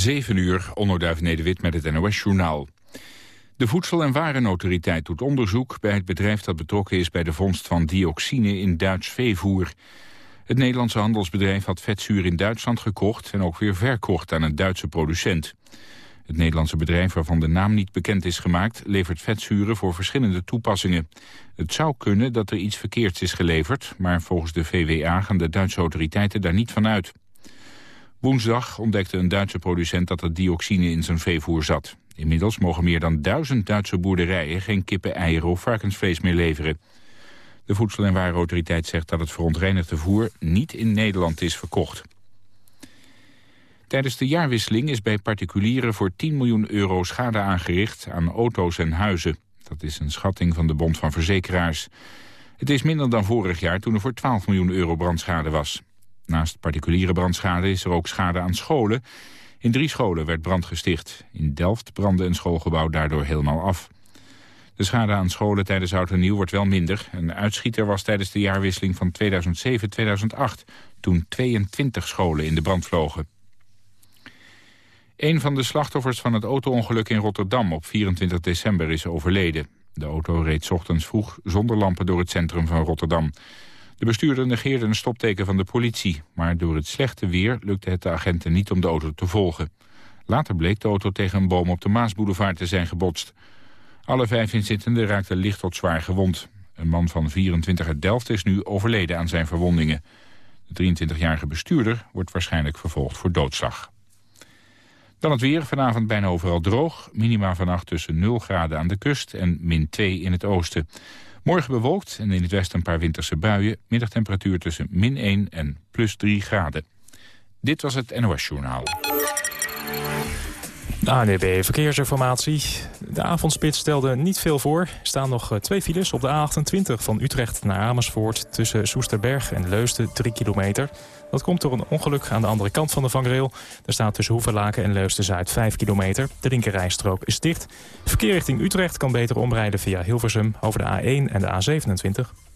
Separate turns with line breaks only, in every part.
7 uur, Onnoduif Nederwit met het NOS-journaal. De Voedsel- en Warenautoriteit doet onderzoek bij het bedrijf dat betrokken is bij de vondst van dioxine in Duits veevoer. Het Nederlandse handelsbedrijf had vetzuur in Duitsland gekocht en ook weer verkocht aan een Duitse producent. Het Nederlandse bedrijf waarvan de naam niet bekend is gemaakt... levert vetzuren voor verschillende toepassingen. Het zou kunnen dat er iets verkeerds is geleverd... maar volgens de VWA gaan de Duitse autoriteiten daar niet van uit. Woensdag ontdekte een Duitse producent dat er dioxine in zijn veevoer zat. Inmiddels mogen meer dan duizend Duitse boerderijen... geen kippen, eieren of varkensvlees meer leveren. De Voedsel- en Warenautoriteit zegt dat het verontreinigde voer... niet in Nederland is verkocht. Tijdens de jaarwisseling is bij particulieren voor 10 miljoen euro schade aangericht aan auto's en huizen. Dat is een schatting van de Bond van Verzekeraars. Het is minder dan vorig jaar toen er voor 12 miljoen euro brandschade was. Naast particuliere brandschade is er ook schade aan scholen. In drie scholen werd brand gesticht. In Delft brandde een schoolgebouw daardoor helemaal af. De schade aan scholen tijdens Oud en Nieuw wordt wel minder. Een uitschieter was tijdens de jaarwisseling van 2007-2008... toen 22 scholen in de brand vlogen. Een van de slachtoffers van het auto-ongeluk in Rotterdam op 24 december is overleden. De auto reed ochtends vroeg zonder lampen door het centrum van Rotterdam. De bestuurder negeerde een stopteken van de politie... maar door het slechte weer lukte het de agenten niet om de auto te volgen. Later bleek de auto tegen een boom op de Maasboulevard te zijn gebotst. Alle vijf inzittenden raakten licht tot zwaar gewond. Een man van 24 uit Delft is nu overleden aan zijn verwondingen. De 23-jarige bestuurder wordt waarschijnlijk vervolgd voor doodslag. Dan het weer, vanavond bijna overal droog. Minima vannacht tussen 0 graden aan de kust en min 2 in het oosten. Morgen bewolkt en in het westen een paar winterse buien. Middagtemperatuur tussen min 1 en plus 3 graden. Dit was het NOS Journaal.
ANWB Verkeersinformatie. De avondspits stelde niet veel voor. Er staan nog eh, twee files op de A28 van Utrecht naar Amersfoort... tussen Soesterberg en Leusden, 3 kilometer. Dat komt door een ongeluk aan de andere kant van de vangrail. Er staat tussen Hoevenlaken en Leusden-Zuid 5 kilometer. De linkerrijstrook is dicht. Verkeer richting Utrecht kan beter omrijden via Hilversum... over de A1 en de A27.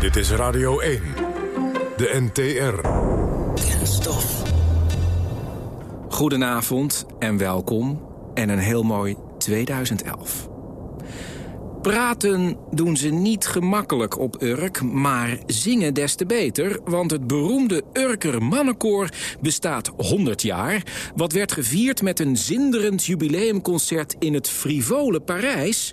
Dit is Radio 1. De NTR.
Kenstof. Goedenavond en welkom en een heel mooi 2011. Praten doen ze niet gemakkelijk op Urk, maar zingen des te beter... want het beroemde Urker Mannenkoor bestaat 100 jaar... wat werd gevierd met een zinderend jubileumconcert in het frivole Parijs...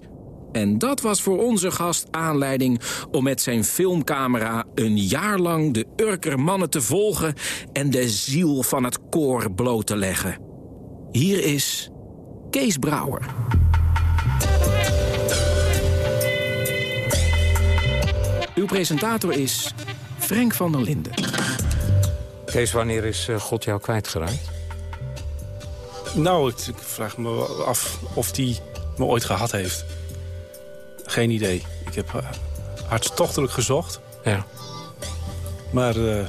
En dat was voor onze gast aanleiding om met zijn filmcamera een jaar lang de Urker mannen te volgen en de ziel van het koor bloot te leggen. Hier is Kees Brouwer. Uw presentator is Frank van der Linden.
Kees, wanneer is eh, God jou kwijtgeraakt?
Nou, ik, ik vraag me af of die me ooit gehad heeft. Geen idee. Ik heb uh, hartstochtelijk gezocht.
Ja.
Maar uh,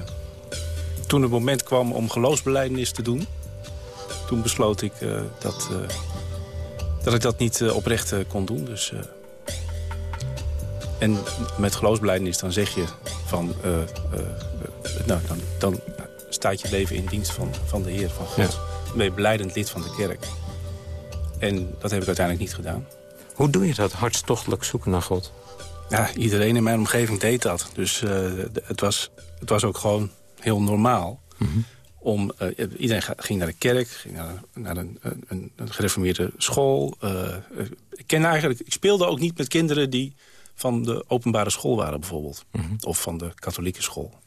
toen het moment kwam om geloofsbelijdenis te doen... toen besloot ik uh, dat, dat ik dat niet oprecht kon doen. Dus, en met geloofsbelijdenis dan zeg je van... nou, dan, dan staat je leven in dienst van, van de Heer, van God. Ja. Dan ben je beleidend lid van de kerk. En dat heb ik uiteindelijk niet gedaan.
Hoe doe je dat, hartstochtelijk zoeken naar God?
Ja, iedereen in mijn omgeving deed dat. Dus uh, het, was, het was ook gewoon heel normaal. Mm -hmm. om, uh, iedereen ging naar de kerk, ging naar, naar een, een, een, gereformeerde school. Uh, ik, ken eigenlijk, ik speelde ook niet met kinderen die van de openbare school waren bijvoorbeeld. Mm -hmm. Of van de katholieke school.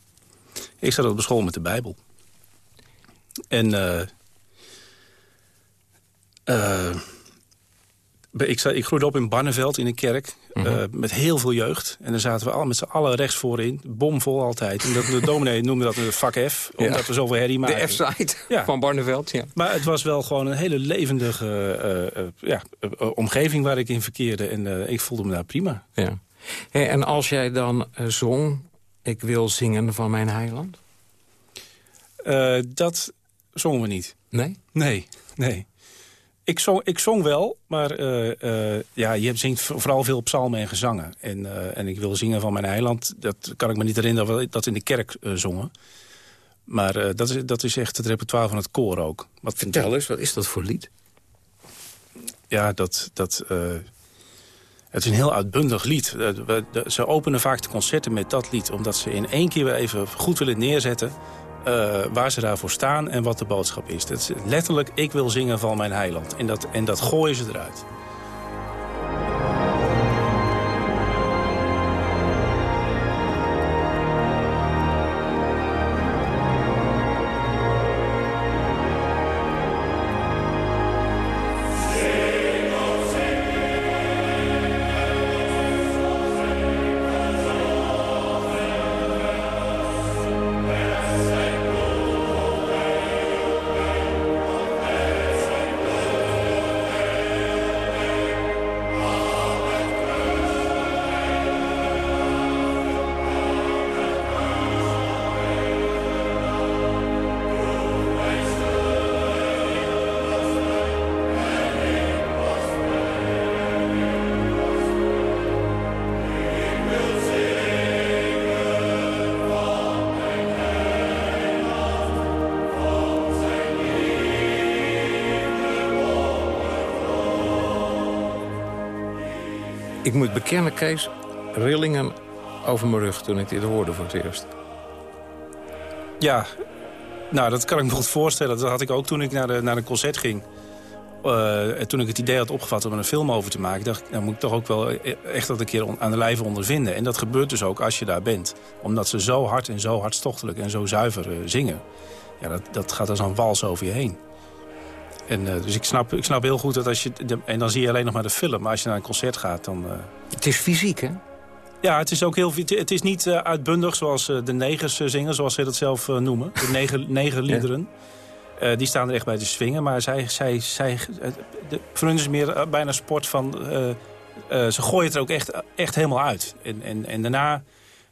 Ik zat op school met de Bijbel. En... Ik, ik, groeide op in Barneveld in een kerk mm -hmm. uh, met heel veel jeugd. En dan zaten we al met z'n allen rechts voorin, bomvol altijd. En dat, de dominee noemde dat een vak F, omdat ja. we zoveel herrie maakten.
De F-site ja. van Barneveld, ja.
Maar het was wel gewoon een hele levendige uh, uh, ja, omgeving waar ik in verkeerde. En ik voelde me daar prima.
Ja. Hey, en als jij dan zong, ik wil zingen van mijn heiland?
dat zongen we niet.
Nee?
Nee, nee. Ik zong, ik zong wel, maar uh, uh, ja, je zingt vooral veel psalmen en gezangen. En, uh, en ik wil zingen van mijn eiland. Dat kan ik me niet herinneren dat we dat in de kerk zongen. Maar dat, is, dat is echt het repertoire van het koor ook.
Wat Vertel eens, wat is dat voor lied?
Ja, dat... dat het is een heel uitbundig lied. Ze openen vaak de concerten met dat lied... omdat ze in één keer weer even goed willen neerzetten... Uh, waar ze daarvoor staan en wat de boodschap is. Dat is letterlijk, ik wil zingen van mijn heiland. En dat, en dat gooien ze eruit.
Ik moet bekennen, Kees, rillingen over mijn rug toen ik dit hoorde voor het eerst.
Ja, nou, dat kan ik me goed voorstellen. Dat had ik ook toen ik naar, de, naar een concert ging. Uh, toen ik het idee had opgevat om er een film over te maken... dacht ik, dan moet ik toch ook wel e-, echt dat een keer aan de lijve ondervinden. En dat gebeurt dus ook als je daar bent. Omdat ze zo hard en zo hartstochtelijk en zo zuiver uh, zingen. Ja, dat, dat gaat als een wals over je heen. En, uh, dus ik snap, ik snap heel goed dat als je... De, en dan zie je alleen nog maar de film. Maar als je naar een concert gaat, dan... Uh...
Het is fysiek, hè?
Ja, het is ook heel... Het is niet uh, uitbundig zoals de negers zingen, zoals ze dat zelf noemen. De negen, negen liederen. Ja. die staan er echt bij te swingen. Maar zij... zij, zij de, voor hun is het meer bijna sport van... ze gooien het er ook echt, echt helemaal uit. En, en, en daarna...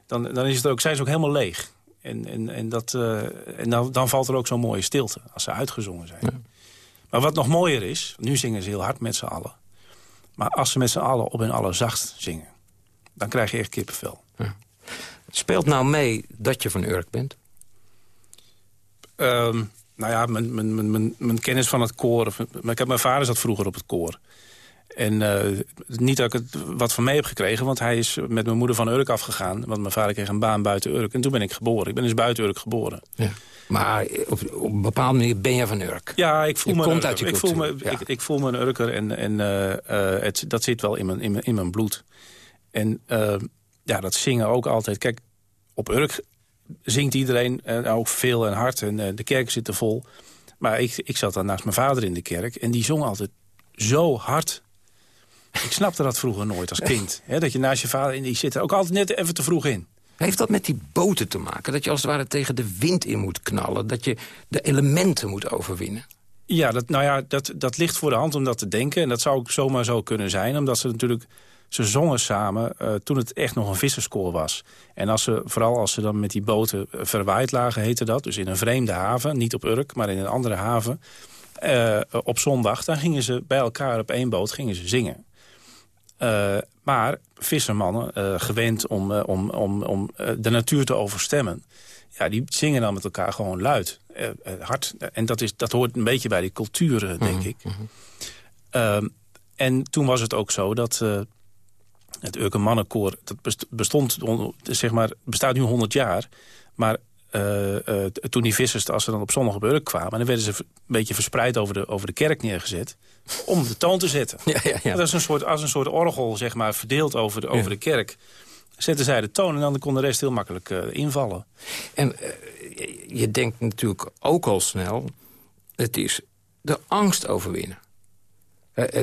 Dan, dan is het ook, zijn ze ook helemaal leeg. En, en, en, dat, en dan, dan valt er ook zo'n mooie stilte als ze uitgezongen zijn. Ja. Maar wat nog mooier is, nu zingen ze heel hard met z'n allen. Maar als ze met z'n allen op hun allerzacht zingen... dan krijg je echt kippenvel. Ja.
Speelt nou mee dat je van Urk bent?
Um, nou ja, mijn, mijn, mijn, mijn, kennis van het koor... Ik heb, mijn vader zat vroeger op het koor. En uh, niet dat ik het wat van mee heb gekregen... want hij is met mijn moeder van Urk afgegaan. Want mijn vader kreeg een baan buiten Urk. En toen ben ik geboren. Ik ben dus buiten Urk geboren. Ja.
Maar op, op een bepaalde manier ben je van Urk.
Ja, ik voel, me, komt uit je ik, voel me, ik, ik, voel me een Urker en, en uh, uh, het, dat zit wel in mijn, in mijn, in mijn bloed. En uh, ja, dat zingen ook altijd. Kijk, op Urk zingt iedereen ook veel en hard en de kerken zitten vol. Maar ik, ik zat dan naast mijn vader in de kerk en die zong altijd zo hard. Ik snapte dat vroeger nooit als kind. Hè, dat je naast je vader, in die zit ook altijd net even te vroeg in.
Heeft dat met die boten te maken? Dat je als het ware tegen de wind in moet knallen? Dat je de elementen moet overwinnen?
Ja, dat, nou ja, dat, dat ligt voor de hand om dat te denken. En dat zou ook zomaar zo kunnen zijn. Omdat ze natuurlijk... Ze zongen samen uh, toen het echt nog een visserskoor was. En als ze, vooral als ze dan met die boten verwaaid lagen, heette dat. Dus in een vreemde haven, niet op Urk, maar in een andere haven. Uh, op zondag, dan gingen ze bij elkaar op één boot gingen ze zingen. Uh, maar vissermannen, uh, gewend om, uh, om, om, om de natuur te overstemmen... Ja, die zingen dan met elkaar gewoon luid, hard. En dat, is, dat hoort een beetje bij die cultuur, denk mm -hmm. ik. Mm en toen was het ook zo dat het Urke Mannenkoor... dat bestond, zeg maar, bestaat nu 100 jaar... maar uh, uh, toen die vissers, als ze dan op zondag op Urk kwamen... dan werden ze een beetje verspreid over de, over de kerk neergezet... om de toon te zetten. Ja, ja, ja. Dat is een soort, als een soort orgel, zeg maar, verdeeld over de, over de kerk. Zetten zij de toon en dan kon de rest heel makkelijk uh, invallen.
En je denkt natuurlijk ook al snel... het is de angst overwinnen.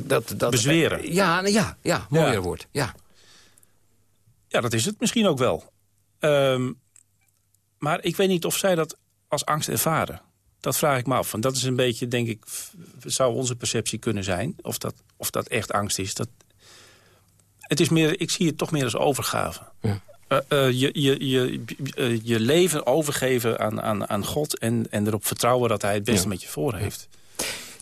dat, dat, Bezweren.
ja, ja, ja, mooier woord. Ja.
ja, dat is het misschien ook wel. Um, maar ik weet niet of zij dat als angst ervaren. Dat vraag ik me af. Want dat is een beetje, denk ik, zou onze perceptie kunnen zijn. Of dat, of dat echt angst is. Dat, het is meer, ik zie het toch meer als overgave. Ja. Uh, uh, je, je, je, uh, je leven overgeven aan, aan, aan God... En, en erop vertrouwen dat hij het beste ja. met je voor heeft.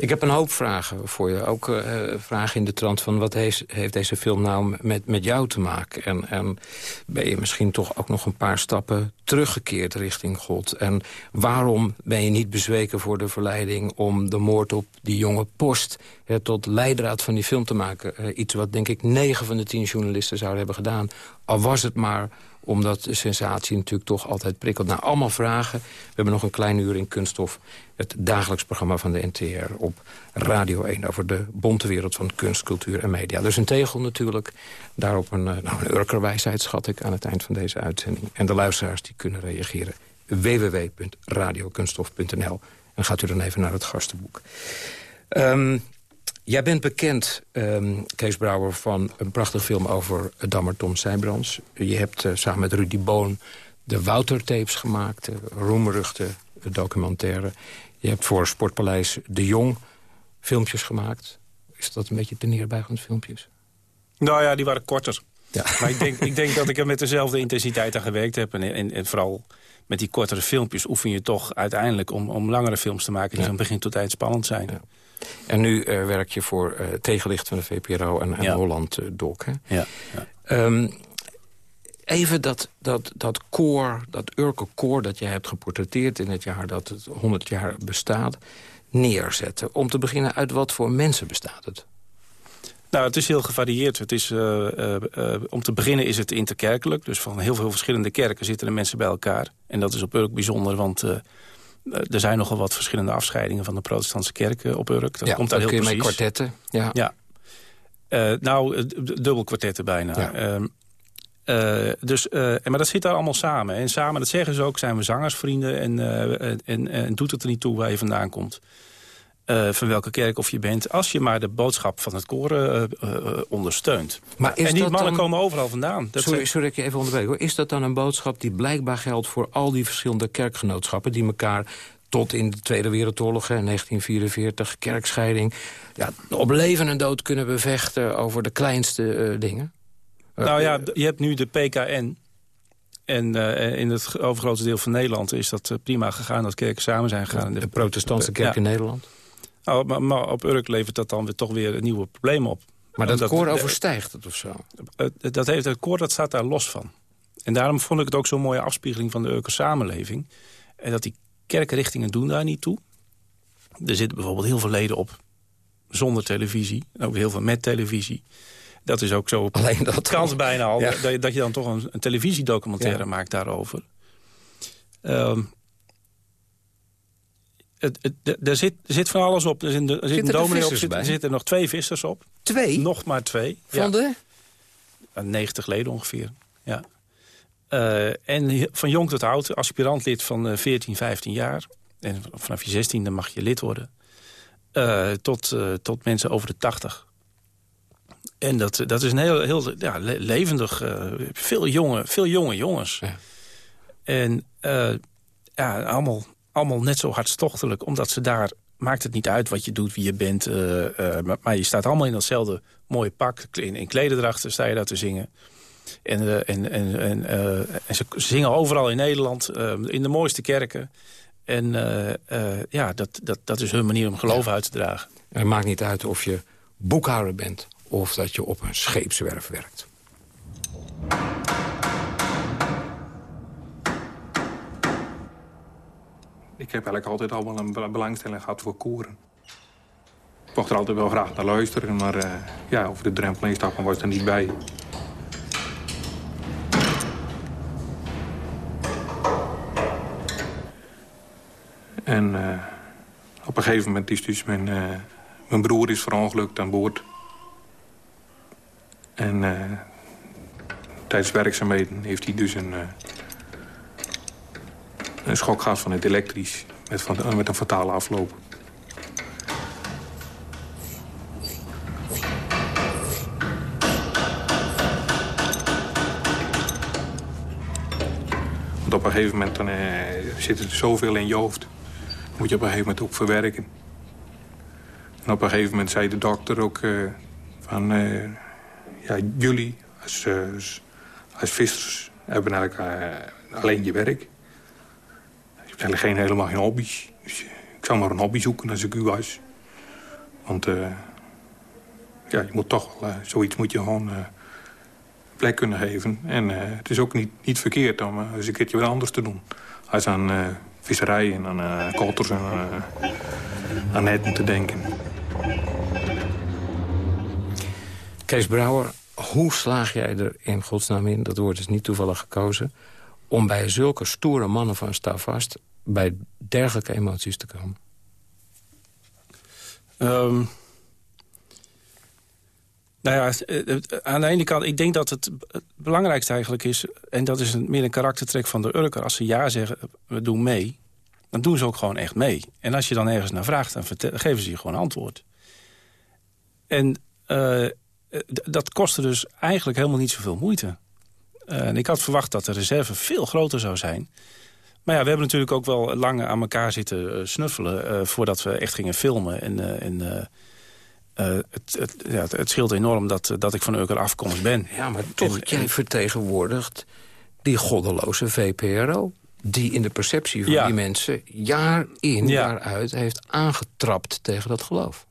Ik heb een hoop vragen voor je. Ook uh, vragen in de trant van wat heeft, heeft deze film nou met, met jou te maken? En, en ben je misschien toch ook nog een paar stappen teruggekeerd richting God? En waarom ben je niet bezweken voor de verleiding om de moord op die jonge post... tot leidraad van die film te maken? Uh, iets wat denk ik negen van de tien journalisten zouden hebben gedaan. Al was het maar omdat de sensatie natuurlijk toch altijd prikkelt. Nou, allemaal vragen. We hebben nog een klein uur in Kunststof. Het dagelijks programma van de NTR op Radio 1... over de bonte wereld van kunst, cultuur en media. Dus een tegel natuurlijk. Daarop een, eh, nou, een urkerwijsheid schat ik aan het eind van deze uitzending. En de luisteraars die kunnen reageren. www.radiokunststof.nl En gaat u dan even naar het gastenboek. Um, Jij bent bekend, um, Kees Brouwer, van een prachtig film over Dammer Tom Sijbrands. Je hebt uh, samen met Rudy Boon de Wouter-tapes gemaakt, de roemruchte documentaire. Je hebt voor Sportpaleis De Jong filmpjes gemaakt. Is dat een beetje te neerbijgend filmpjes?
Nou ja, die waren korter. Ja. Maar ik denk, ik denk dat ik er met dezelfde intensiteit aan gewerkt heb. En, en, en vooral met die kortere filmpjes oefen je toch uiteindelijk... om, om langere films te maken die van begin tot eind spannend zijn. Ja.
En nu uh, werk je voor uh, Tegenlicht van de VPRO en, en Holland uh, Doc. Hè? Ja. ja. Um, even dat, dat, dat koor, dat Urke koor dat je hebt geportretteerd... in het jaar dat het 100 jaar bestaat, neerzetten. Om te beginnen, uit wat voor mensen bestaat het?
Nou, het is heel gevarieerd. Het is, uh, uh, uh, om te beginnen is het interkerkelijk. Dus van heel veel verschillende kerken zitten er mensen bij elkaar. En dat is op Urk bijzonder, want er zijn nogal wat verschillende afscheidingen van de protestantse kerken op Urk. Dat
ja,
komt daar heel
kun je
precies.
met kwartetten. Ja.
ja. Uh, nou, dubbel kwartetten bijna. Ja. Uh, dus, uh, maar dat zit daar allemaal samen. En samen, dat zeggen ze ook, zijn we zangersvrienden. En, en, en doet het er niet toe waar je vandaan komt. Van welke kerk of je bent. Als je maar de boodschap van het koren ondersteunt. Maar is en die mannen dan... komen overal vandaan.
Dat sorry, sorry dat ik je even onderbreek. Hoor. Is dat dan een boodschap die blijkbaar geldt voor al die verschillende kerkgenootschappen... die elkaar tot in de Tweede Wereldoorlog, hè, 1944, kerkscheiding... Ja, op leven en dood kunnen bevechten over de kleinste dingen?
Nou ja, je hebt nu de PKN. En uh, in het overgrote deel van Nederland is dat prima gegaan... dat kerken samen zijn gegaan.
De, de protestantse kerk ja. in Nederland?
Nou, maar, maar, op Urk levert dat dan weer toch weer een nieuwe probleem op.
Maar dat, dat koor overstijgt het of zo?
Dat heeft, het koor dat staat daar los van. En daarom vond ik het ook zo'n mooie afspiegeling van de Urker samenleving. En dat die kerkrichtingen doen daar niet toe. Er zitten bijvoorbeeld heel veel leden op zonder televisie. Ook heel veel met televisie. Dat is ook zo op
Alleen dat
kans bijna al. Ja. Dat, je, dat, je dan toch een, een televisiedocumentaire ja. maakt daarover. Um, het, het, er, zit, er zit van alles op. Er zit, er zit een dominee op. Zit, er zitten nog twee vissers op.
Twee?
Nog maar twee.
Van de?
90 leden ongeveer. Ja. Uh, en van jong tot oud, aspirantlid van uh, 14, 15 jaar. En vanaf je 16e mag je lid worden. Uh, tot, tot mensen over de 80. En dat, dat is een heel, heel ja, levendig, veel, jonge, veel jonge jongens. Ja. En ja, allemaal, allemaal net zo hartstochtelijk, omdat ze daar... maakt het niet uit wat je doet, wie je bent. maar, maar, je staat allemaal in datzelfde mooie pak. In, in klederdrachten sta je daar te zingen. En, uh, en, en, en, en, ze zingen overal in Nederland, in de mooiste kerken. En ja, dat, dat, dat is hun manier om geloof ja. uit te dragen.
Het maakt niet uit of je boekhouder bent of dat je op een scheepswerf werkt.
Ik heb eigenlijk altijd al wel een belangstelling gehad voor koeren. Ik mocht er altijd wel graag naar luisteren, maar ja, over de drempel instappen was er niet bij. En uh, op een gegeven moment is dus mijn, uh, mijn broer is verongelukt aan boord. En uh, tijdens werkzaamheden heeft hij dus een, een schok van het elektrisch. Met, van, met een fatale afloop. Want op een gegeven moment dan, zit er zoveel in je hoofd moet je op een gegeven moment ook verwerken. En op een gegeven moment zei de dokter ook uh, van... Uh, ja, jullie als, uh, als vissers hebben eigenlijk alleen je werk. Eigenlijk geen, helemaal geen hobby's. Dus ik zou maar een hobby zoeken als ik u was. Want ja, je moet toch wel, zoiets moet je gewoon plek kunnen geven. En het is ook niet, niet verkeerd om eens een keertje wat anders te doen. Als aan visserij en aan kolters en aan netten te denken.
Kees Brouwer, hoe slaag jij er in godsnaam in, dat woord is niet toevallig gekozen... om bij zulke stoere mannen van Stavast bij dergelijke emoties te komen?
Um, nou ja, aan de ene kant, ik denk dat het, belangrijkste eigenlijk is... en dat is een, meer een karaktertrek van de Urker. Als ze ja zeggen, we doen mee, dan doen ze ook gewoon echt mee. En als je dan ergens naar vraagt, dan geven ze je gewoon antwoord. En uh, dat kostte dus eigenlijk helemaal niet zoveel moeite. En ik had verwacht dat de reserve veel groter zou zijn. Maar ja, we hebben natuurlijk ook wel lang aan elkaar zitten uh, snuffelen... voordat we echt gingen filmen. En, en het, het, ja, het, scheelt enorm dat, dat ik van Urker afkomst ben.
Ja, maar toch, en, jij vertegenwoordigt die goddeloze VPRO die in de perceptie van die mensen jaar in, jaar uit heeft aangetrapt tegen dat geloof.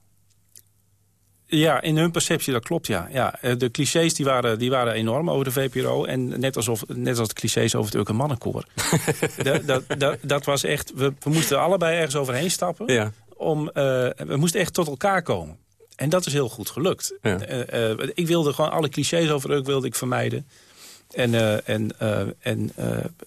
Ja, in hun perceptie, dat klopt, ja. ja eh, de clichés die waren, die waren enorm over de VPRO. En net, alsof, net als de clichés over het Urke Mannenkoor. dat, dat, dat, dat, was echt... We, we, moesten allebei ergens overheen stappen. Ja. Om, uh, we moesten echt tot elkaar komen. En dat is heel goed gelukt. Ja. Uh, ik wilde gewoon alle clichés over Urk wilde ik vermijden. En, en, en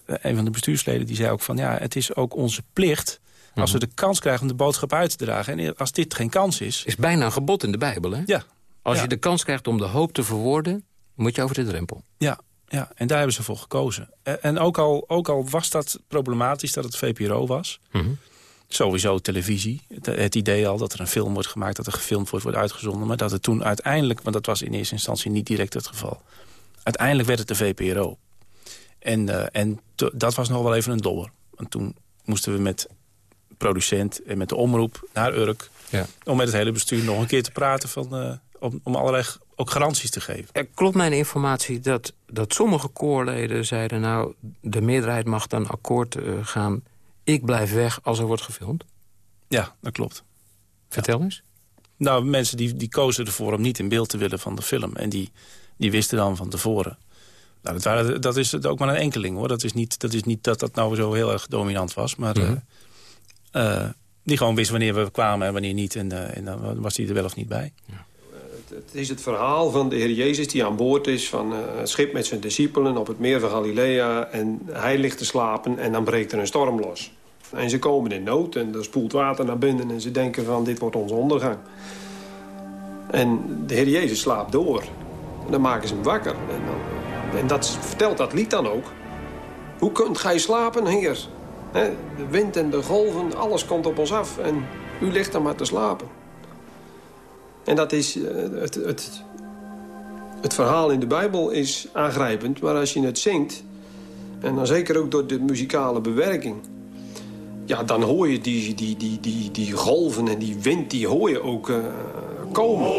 een van de bestuursleden die zei ook van... ja, het is ook onze plicht als we mhm. de kans krijgen om de boodschap uit te dragen. En als dit geen kans is...
Is bijna een gebod in de Bijbel, hè?
Ja.
Als je de kans krijgt om de hoop te verwoorden... moet je over de drempel.
Ja, ja, en daar hebben ze voor gekozen. En ook al, ook al was dat problematisch dat het VPRO was... Mm Sowieso televisie. Het, het, idee al dat er een film wordt gemaakt, dat er gefilmd wordt, wordt uitgezonden. Maar dat het toen uiteindelijk, want dat was in eerste instantie niet direct het geval uiteindelijk werd het de VPRO. En, uh, en dat was nog wel even een dobber. Want toen moesten we met producent en met de omroep naar Urk... Ja. om met het hele bestuur nog een keer te praten... Van, uh, om, om allerlei ook garanties te geven.
Er klopt mijn informatie dat, dat sommige koorleden zeiden... nou, de meerderheid mag dan akkoord uh, gaan. Ik blijf weg als er wordt gefilmd.
Ja, dat klopt.
Vertel eens.
Nou, mensen die, die kozen ervoor om niet in beeld te willen van de film. En die die wisten dan van tevoren. Nou, dat, waren, dat is ook maar een enkeling hoor. Dat is, niet, dat is niet dat dat nou zo heel erg dominant was. Maar mm die gewoon wist wanneer we kwamen en wanneer niet. En, uh, en dan was hij er wel of niet bij. Ja.
Het is het verhaal van de Heer Jezus die aan boord is... van een schip met zijn discipelen op het meer van Galilea... en hij ligt te slapen en dan breekt er een storm los. En ze komen in nood en er spoelt water naar binnen... en ze denken van dit wordt onze ondergang. En de Heer Jezus slaapt door. En dan maken ze hem wakker. En, dan, en dat vertelt dat lied dan ook. Hoe kunt gij slapen, heer? De wind en de golven, alles komt op ons af. En u ligt dan maar te slapen. En dat is... Eh, het, het, het verhaal in de Bijbel is aangrijpend. Maar als je het zingt... en dan zeker ook door de muzikale bewerking... ja, dan hoor je die, die, die, die, die golven en die wind... die hoor je ook uh, komen.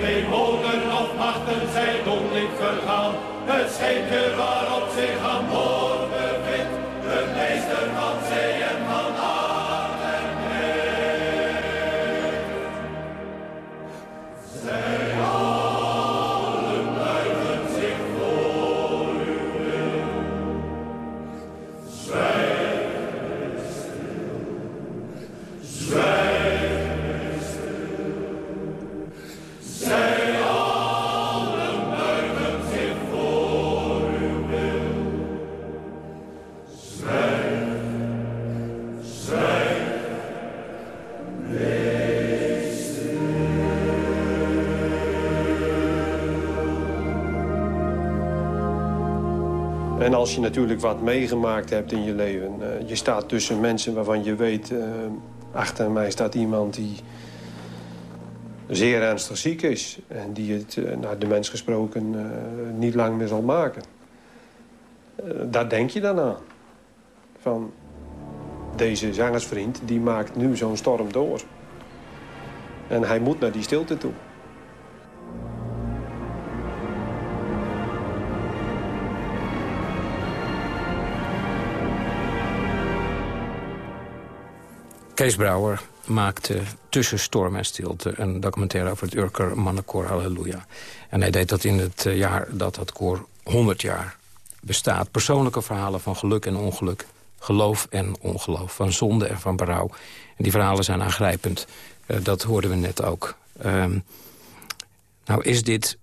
Geen mogen of machten zij Het scheepje waarop zich aan
als je natuurlijk wat meegemaakt hebt in je leven... Uh, je staat tussen mensen waarvan je weet... Uh, achter mij staat iemand die zeer ernstig ziek is... en die het, uh, naar de mens gesproken, niet lang meer zal maken. daar denk je dan aan. Van, deze zangersvriend die maakt nu zo'n storm door. En hij moet naar die stilte toe.
Kees Brouwer maakte tussen storm en stilte... een documentaire over het Urker mannenkoor Halleluja. En hij deed dat in het eh, jaar dat dat koor 100 jaar bestaat. Persoonlijke verhalen van geluk en ongeluk. Geloof en ongeloof. Van zonde en van berouw. En die verhalen zijn aangrijpend. Uh, dat hoorden we net ook. Um, nou is dit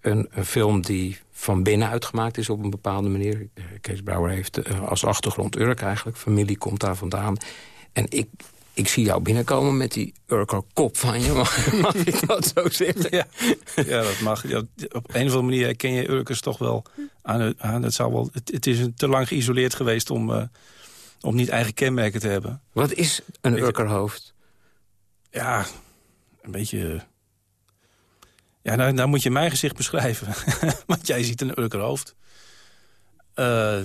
een, film die van binnenuit gemaakt is op een bepaalde manier. Eh, Kees Brouwer heeft als achtergrond Urk eigenlijk. Familie komt daar vandaan. En ik, ik zie jou binnenkomen met die Urker kop van je. Mag, ik dat zo zeggen?
Ja, ja dat mag. Ja, op een of andere manier herken je Urkers toch wel aan het, aan het, zou wel, het, het is te lang geïsoleerd geweest om, uh, om niet eigen kenmerken te hebben.
Wat is een Urkerhoofd?
Ja, een beetje... Ja, nou, nou moet je mijn gezicht beschrijven. Want jij ziet een Urkerhoofd. Uh,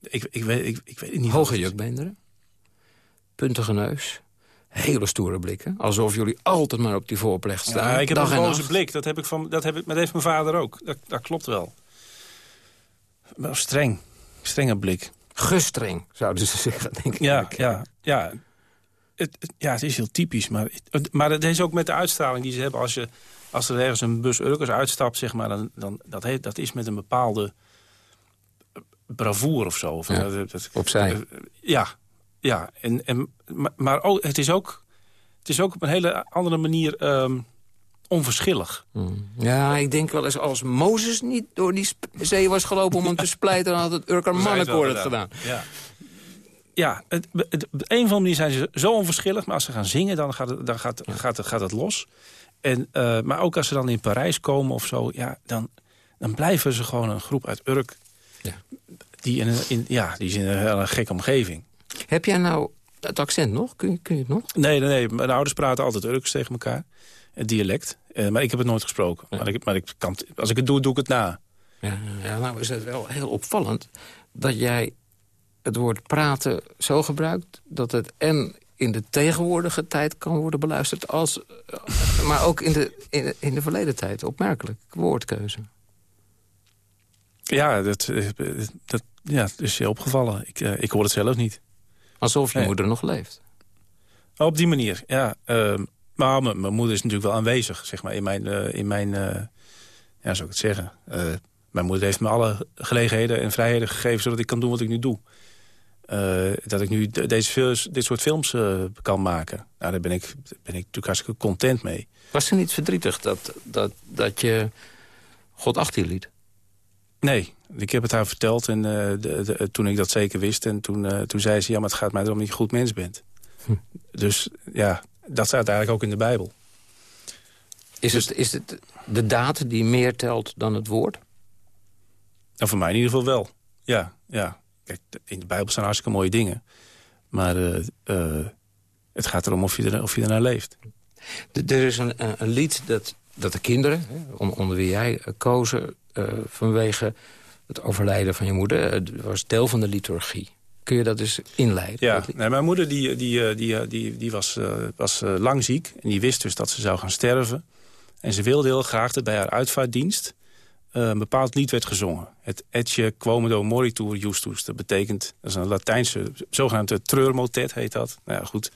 ik, ik, weet, ik, ik weet het niet.
Hoge jukbeenderen? Puntige neus? hele stoere blikken. Alsof jullie altijd maar op die voorplecht staan.
Ja, ik heb een boze blik. Dat, heb ik van, dat, heb ik, dat heeft mijn vader ook. Dat, dat klopt wel. Maar streng. Strenge blik.
Gestreng, zouden ze zeggen, denk ik.
Ja, ja, ja. Het, het, ja, het is heel typisch. Maar, het, maar het is ook met de uitstraling die ze hebben. Als, je, als er ergens een bus Urkers uitstapt, zeg maar, dan, dan, dat, heet, dat is met een bepaalde bravoure of zo. Of,
ja,
dat, dat,
opzij.
Ja, ja. En, en, maar, maar ook, het, is ook, het is ook op een hele andere manier... Um, onverschillig.
Hmm. Ja, ik denk wel eens als Mozes niet door die zee was gelopen om hem te splijten... dan had het Urker mannenkoor het gedaan.
Ja, ja het, het, op een of andere manier zijn ze zo onverschillig... maar als ze gaan zingen, dan gaat het, dan gaat, gaat, gaat het los. En, uh, maar ook als ze dan in Parijs komen of zo... Ja, dan, dan blijven ze gewoon een groep uit Urk...
Ja.
Die, in, in, ja, die is in een hele gekke omgeving.
Heb jij nou het accent nog? Kun je, kun je het nog?
Nee, nee, nee. Mijn ouders praten altijd Urks tegen elkaar. Het dialect. Uh, maar ik heb het nooit gesproken. Ja. Maar, ik, maar ik kan, als ik het doe, doe ik het na.
Ja, ja, nou is het wel heel opvallend dat jij het woord praten zo gebruikt... dat het en in de tegenwoordige tijd kan worden beluisterd... Als, maar ook in de, in, de, in de verleden tijd. Opmerkelijk. Woordkeuze.
Ja, dat, dat, ja, is je opgevallen. Ik, uh, ik hoor het zelf niet.
Alsof je nee. moeder nog leeft.
Op die manier, ja. Uh, maar mijn moeder is natuurlijk wel aanwezig, zeg maar, in mijn... Uh, in mijn uh, ja, zou ik het zeggen. Uh, mijn moeder heeft me alle gelegenheden en vrijheden gegeven... zodat ik kan doen wat ik nu doe. dat ik nu deze, dit soort films kan maken. Nou, daar ben ik, ben ik natuurlijk hartstikke content mee.
Was ze niet verdrietig dat, dat, dat je God achter liet?
Nee, ik heb het haar verteld en de, de, toen ik dat zeker wist. En toen, toen zei ze, ja, maar het gaat mij erom dat je een goed mens bent. Hm. Dus ja, dat staat eigenlijk ook in de Bijbel.
Is, dus, het, is het de daad die meer telt dan het woord?
Nou, voor mij in ieder geval wel. Ja, ja. Kijk, in de Bijbel staan hartstikke mooie dingen. Maar uh, uh, het gaat erom of je, er, of je ernaar leeft.
De, er is een, een, lied dat, dat de kinderen, onder, wie jij, kozen... Uh, vanwege het overlijden van je moeder. Het was deel van de liturgie. Kun je dat dus inleiden?
Ja, nee, mijn moeder die, die, die, die, die was, uh, was uh, lang ziek. En die wist dus dat ze zou gaan sterven. En ze wilde heel graag dat bij haar uitvaartdienst... Een bepaald lied werd gezongen. Het Etje Quomodo Moritur Justus. Dat betekent, dat is een Latijnse, zogenaamde treurmotet heet dat. Nou ja, goed.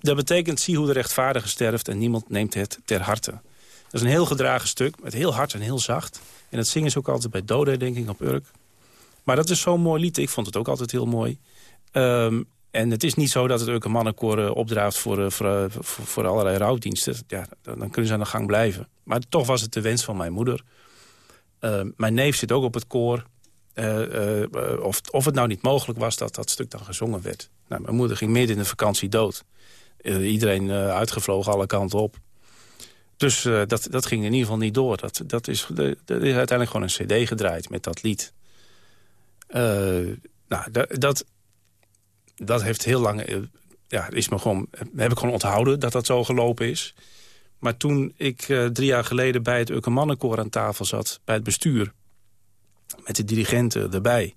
Dat betekent, zie hoe de rechtvaardige sterft... en niemand neemt het ter harte. Dat is een heel gedragen stuk, met heel hard en heel zacht. En dat zingen ze ook altijd bij dodenherdenking op Urk. Maar dat is zo'n mooi lied. Ik vond het ook altijd heel mooi. Um, en het is niet zo dat het ook een mannenkoor uh, opdraaft voor, uh, voor, voor, allerlei rouwdiensten. Ja, dan, dan, kunnen ze aan de gang blijven. Maar toch was het de wens van mijn moeder. Ehm, mijn neef zit ook op het koor. Of, of het nou niet mogelijk was dat dat stuk dan gezongen werd. Nou, mijn moeder ging midden in de vakantie dood. iedereen uitgevlogen alle kanten op. Dus dat, dat ging in ieder geval niet door. Dat, dat, is, uiteindelijk gewoon een cd gedraaid met dat lied. Nou, dat, dat heeft heel lang... Uh, ja, is me gewoon, heb ik gewoon onthouden dat dat zo gelopen is. Maar toen ik drie jaar geleden bij het Ukkermannenkoor aan tafel zat... bij het bestuur, met de dirigenten erbij...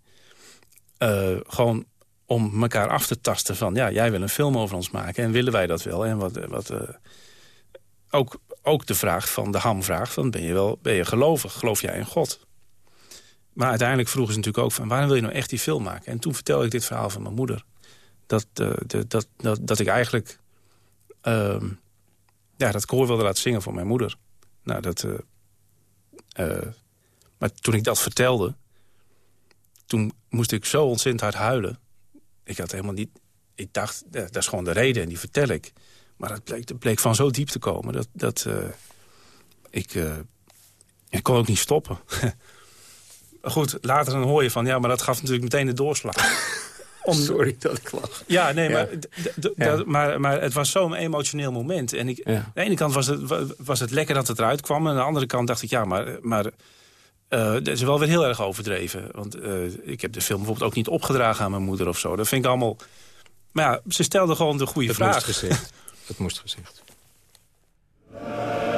gewoon om elkaar af te tasten van... ja, jij wil een film over ons maken en willen wij dat wel? En wat, wat, ook, ook de vraag van de hamvraag van ben je, wel, ben je gelovig? Geloof jij in God? Maar uiteindelijk vroegen ze natuurlijk ook van... waarom wil je nou echt die film maken? En toen vertelde ik dit verhaal van mijn moeder. dat, uh, de, dat, dat, dat ik eigenlijk uh, ja, dat koor wilde laten zingen voor mijn moeder. Nou, dat, maar toen ik dat vertelde, toen moest ik zo ontzettend hard huilen. Ik had helemaal niet... Ik dacht, dat is gewoon de reden en die vertel ik. Maar het bleek, het bleek van zo diep te komen dat, dat ik, ik kon ook niet stoppen. Goed, later dan hoor je van... ja, maar dat gaf natuurlijk meteen de doorslag.
Om... Sorry dat ik lach.
Ja, nee, maar, ja. maar, maar het was zo'n emotioneel moment. En ik, Aan de ene kant was het, was het lekker dat het eruit kwam. En aan de andere kant dacht ik, ja, maar... maar uh, dat is wel weer heel erg overdreven. Want uh, ik heb de film bijvoorbeeld ook niet opgedragen aan mijn moeder of zo. Dat vind ik allemaal... Maar ja, ze stelde gewoon de goede
het
vraag.
Moest gezegd. het moest gezegd.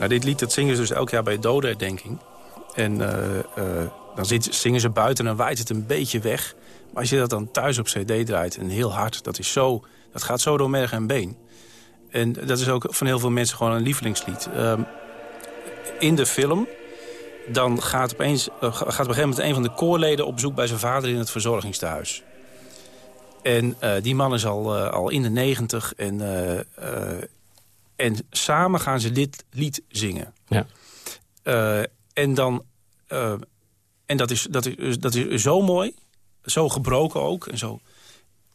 Nou, dit lied dat zingen ze dus elk jaar bij dodenherdenking. En uh, uh, dan zit, zingen ze buiten en waait het een beetje weg. Maar als je dat dan thuis op cd draait en heel hard... dat, is zo, dat gaat zo door merg en been. En dat is ook van heel veel mensen gewoon een lievelingslied. Uh, in de film dan gaat, opeens, uh, gaat op een gegeven moment een van de koorleden op bezoek bij zijn vader in het verzorgingstehuis. En die man is al, al in de negentig en en samen gaan ze dit lied zingen.
Ja.
Uh, en dan, uh, en dat is, dat, is, dat is zo mooi, zo gebroken ook. En, zo,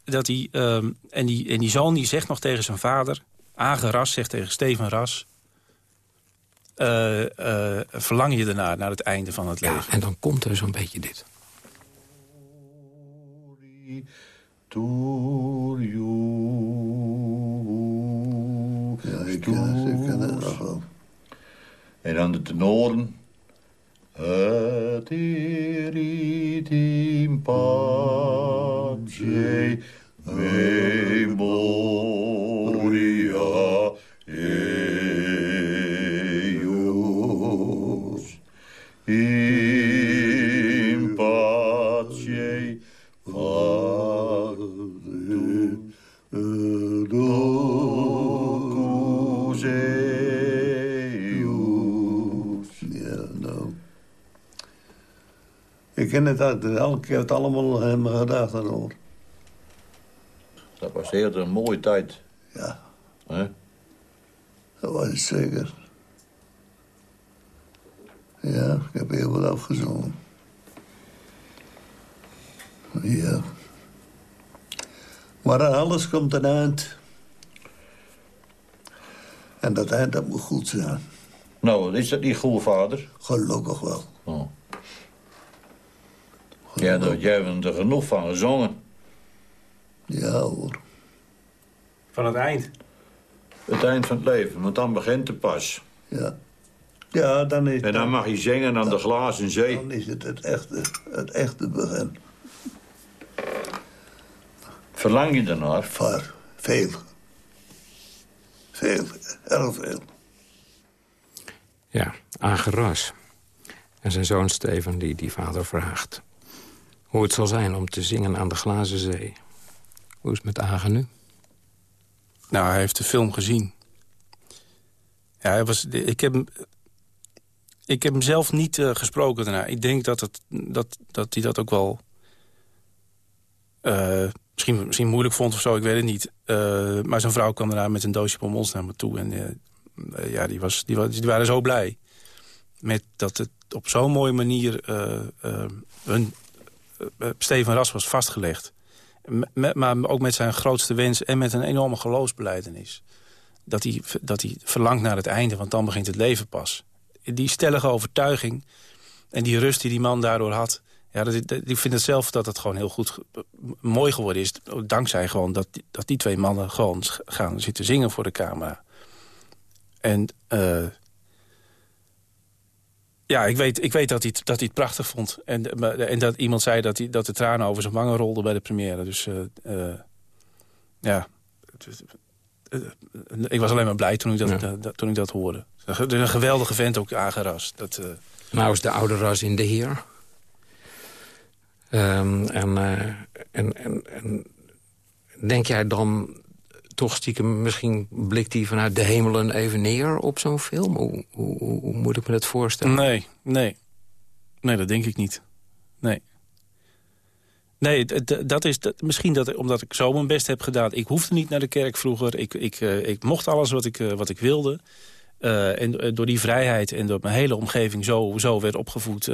dat die, uh, en, die, en die zoon die zegt nog tegen zijn vader... Age Ras zegt tegen Steven Ras... verlang je ernaar, naar het einde van het
ja,
leven.
En dan komt er zo'n beetje dit.
Ja, ik, ken, ik ken het nog wel.
En dan de tenoren. Het iritim pace memoria
Ik ken het uit. Elke keer het allemaal in mijn gedachten hoor.
Dat was eerder een mooie tijd.
Ja.
He?
Dat was het zeker. Ja, ik heb heel wat afgezongen. Ja. Maar aan alles komt een eind. En dat eind dat moet goed zijn.
Nou, is dat niet goed, vader?
Gelukkig wel.
Oh. Ja, dat jij hebt er genoeg van gezongen.
Ja, hoor.
Van het eind?
Het eind van het leven, want dan begint het pas.
Ja. Ja, dan is
En dan mag je zingen aan de glazen zee.
Dan is het het echte, het echte begin.
Verlang je ernaar?
Var, veel. Veel, erg veel.
Ja, Ageras. En zijn zoon Steven die die vader vraagt... hoe het zal zijn om te zingen aan de glazen zee. Hoe is het met Agen nu?
Nou, hij heeft de film gezien. Ja, hij was, ik, heb, ik heb hem zelf niet eh, gesproken daarna. Ik denk dat, het, dat, dat hij dat ook wel... eh, misschien, misschien moeilijk vond of zo, ik weet het niet. Eh, maar zijn vrouw kwam daarna met een doosje bonbons naar me toe. En ja, die, was, die, was, die waren zo blij. Met dat het op zo'n mooie manier... hun, Steven Ras was vastgelegd. Me- me- maar ook met zijn grootste wens en met een enorme geloofsbeleidenis. Dat hij, dat hij verlangt naar het einde, want dan begint het leven pas. Die stellige overtuiging en die rust die die man daardoor had... Ja, dat, dat- ik vind het zelf dat het gewoon heel goed ge- mooi geworden is. Dankzij gewoon dat, dat die twee mannen gewoon gaan zitten zingen voor de camera. En eh, ja, ik weet, ik weet dat, hij, het- dat hij het prachtig vond. En, en dat iemand zei dat, hij, dat de tranen over zijn wangen rolden bij de première. Dus eh, eh, ja, eh, ik was alleen maar blij toen ik dat, toen ik dat hoorde. Het is een geweldige vent ook aangerast. Dat,
Nou is de oude ras in de heer. Ehm, en, en, en, en denk jij dan toch stiekem... misschien blikt hij vanuit de hemelen even neer op zo'n film? Hoe, hoe, hoe, moet ik me dat voorstellen?
Nee, nee. Nee, dat denk ik niet. Nee. Nee, dat is misschien dat, omdat ik zo mijn best heb gedaan. Ik hoefde niet naar de kerk vroeger. Ik, ik, eh, ik mocht alles wat ik, eh, wat ik wilde. Eh, en door die vrijheid en door mijn hele omgeving zo, zo werd opgevoed...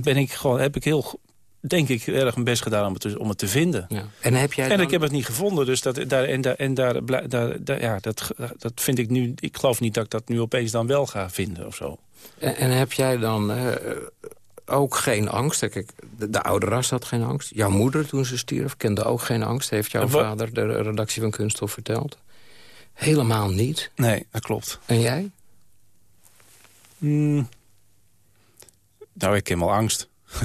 ben ik gewoon, heb ik heel, denk ik, erg mijn best gedaan om het te, om het te vinden.
Ja. En heb jij
En ik heb het niet gevonden, dus dat, daar, en, daar, en daar, daar, daar- ja, dat, dat vind ik nu... Ik geloof niet dat ik dat nu opeens dan wel ga vinden of zo.
En, en heb jij dan eh, ook geen angst? Kijk, de, de oude ras had geen angst. Jouw moeder, toen ze stierf, kende ook geen angst. Heeft jouw vader de redactie van Kunststof verteld? Helemaal niet.
Nee, dat klopt.
En jij?
Hmm. Nou, ik ken wel angst.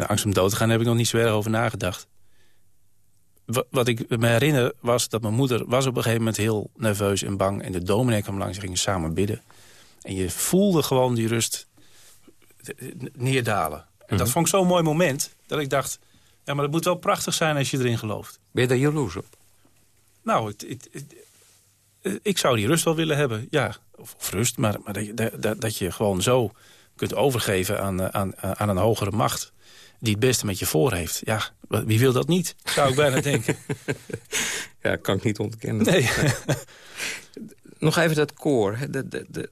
en angst om dood te gaan heb ik nog niet zo erg over nagedacht. Wa- Wat ik me herinner was dat mijn moeder was op een gegeven moment heel nerveus en bang. En de dominee kwam langs, gingen samen bidden. En je voelde gewoon die rust neerdalen. En dat
Mhm.
vond ik zo'n mooi moment dat ik dacht... ja, maar het moet wel prachtig zijn als je erin gelooft.
Ben je daar jaloers op?
Nou, het, het- het- eh, ik zou die rust wel willen hebben, ja. Of, of rust, maar, maar dat, je- dat, dat je gewoon zo kunt overgeven aan, eh, aan, aan een hogere macht... die het beste met je voor heeft. Ja, wie wil dat niet, zou ik bijna denken.
Ja, kan ik niet ontkennen.
Nee.
Nog even dat koor. De, de, de,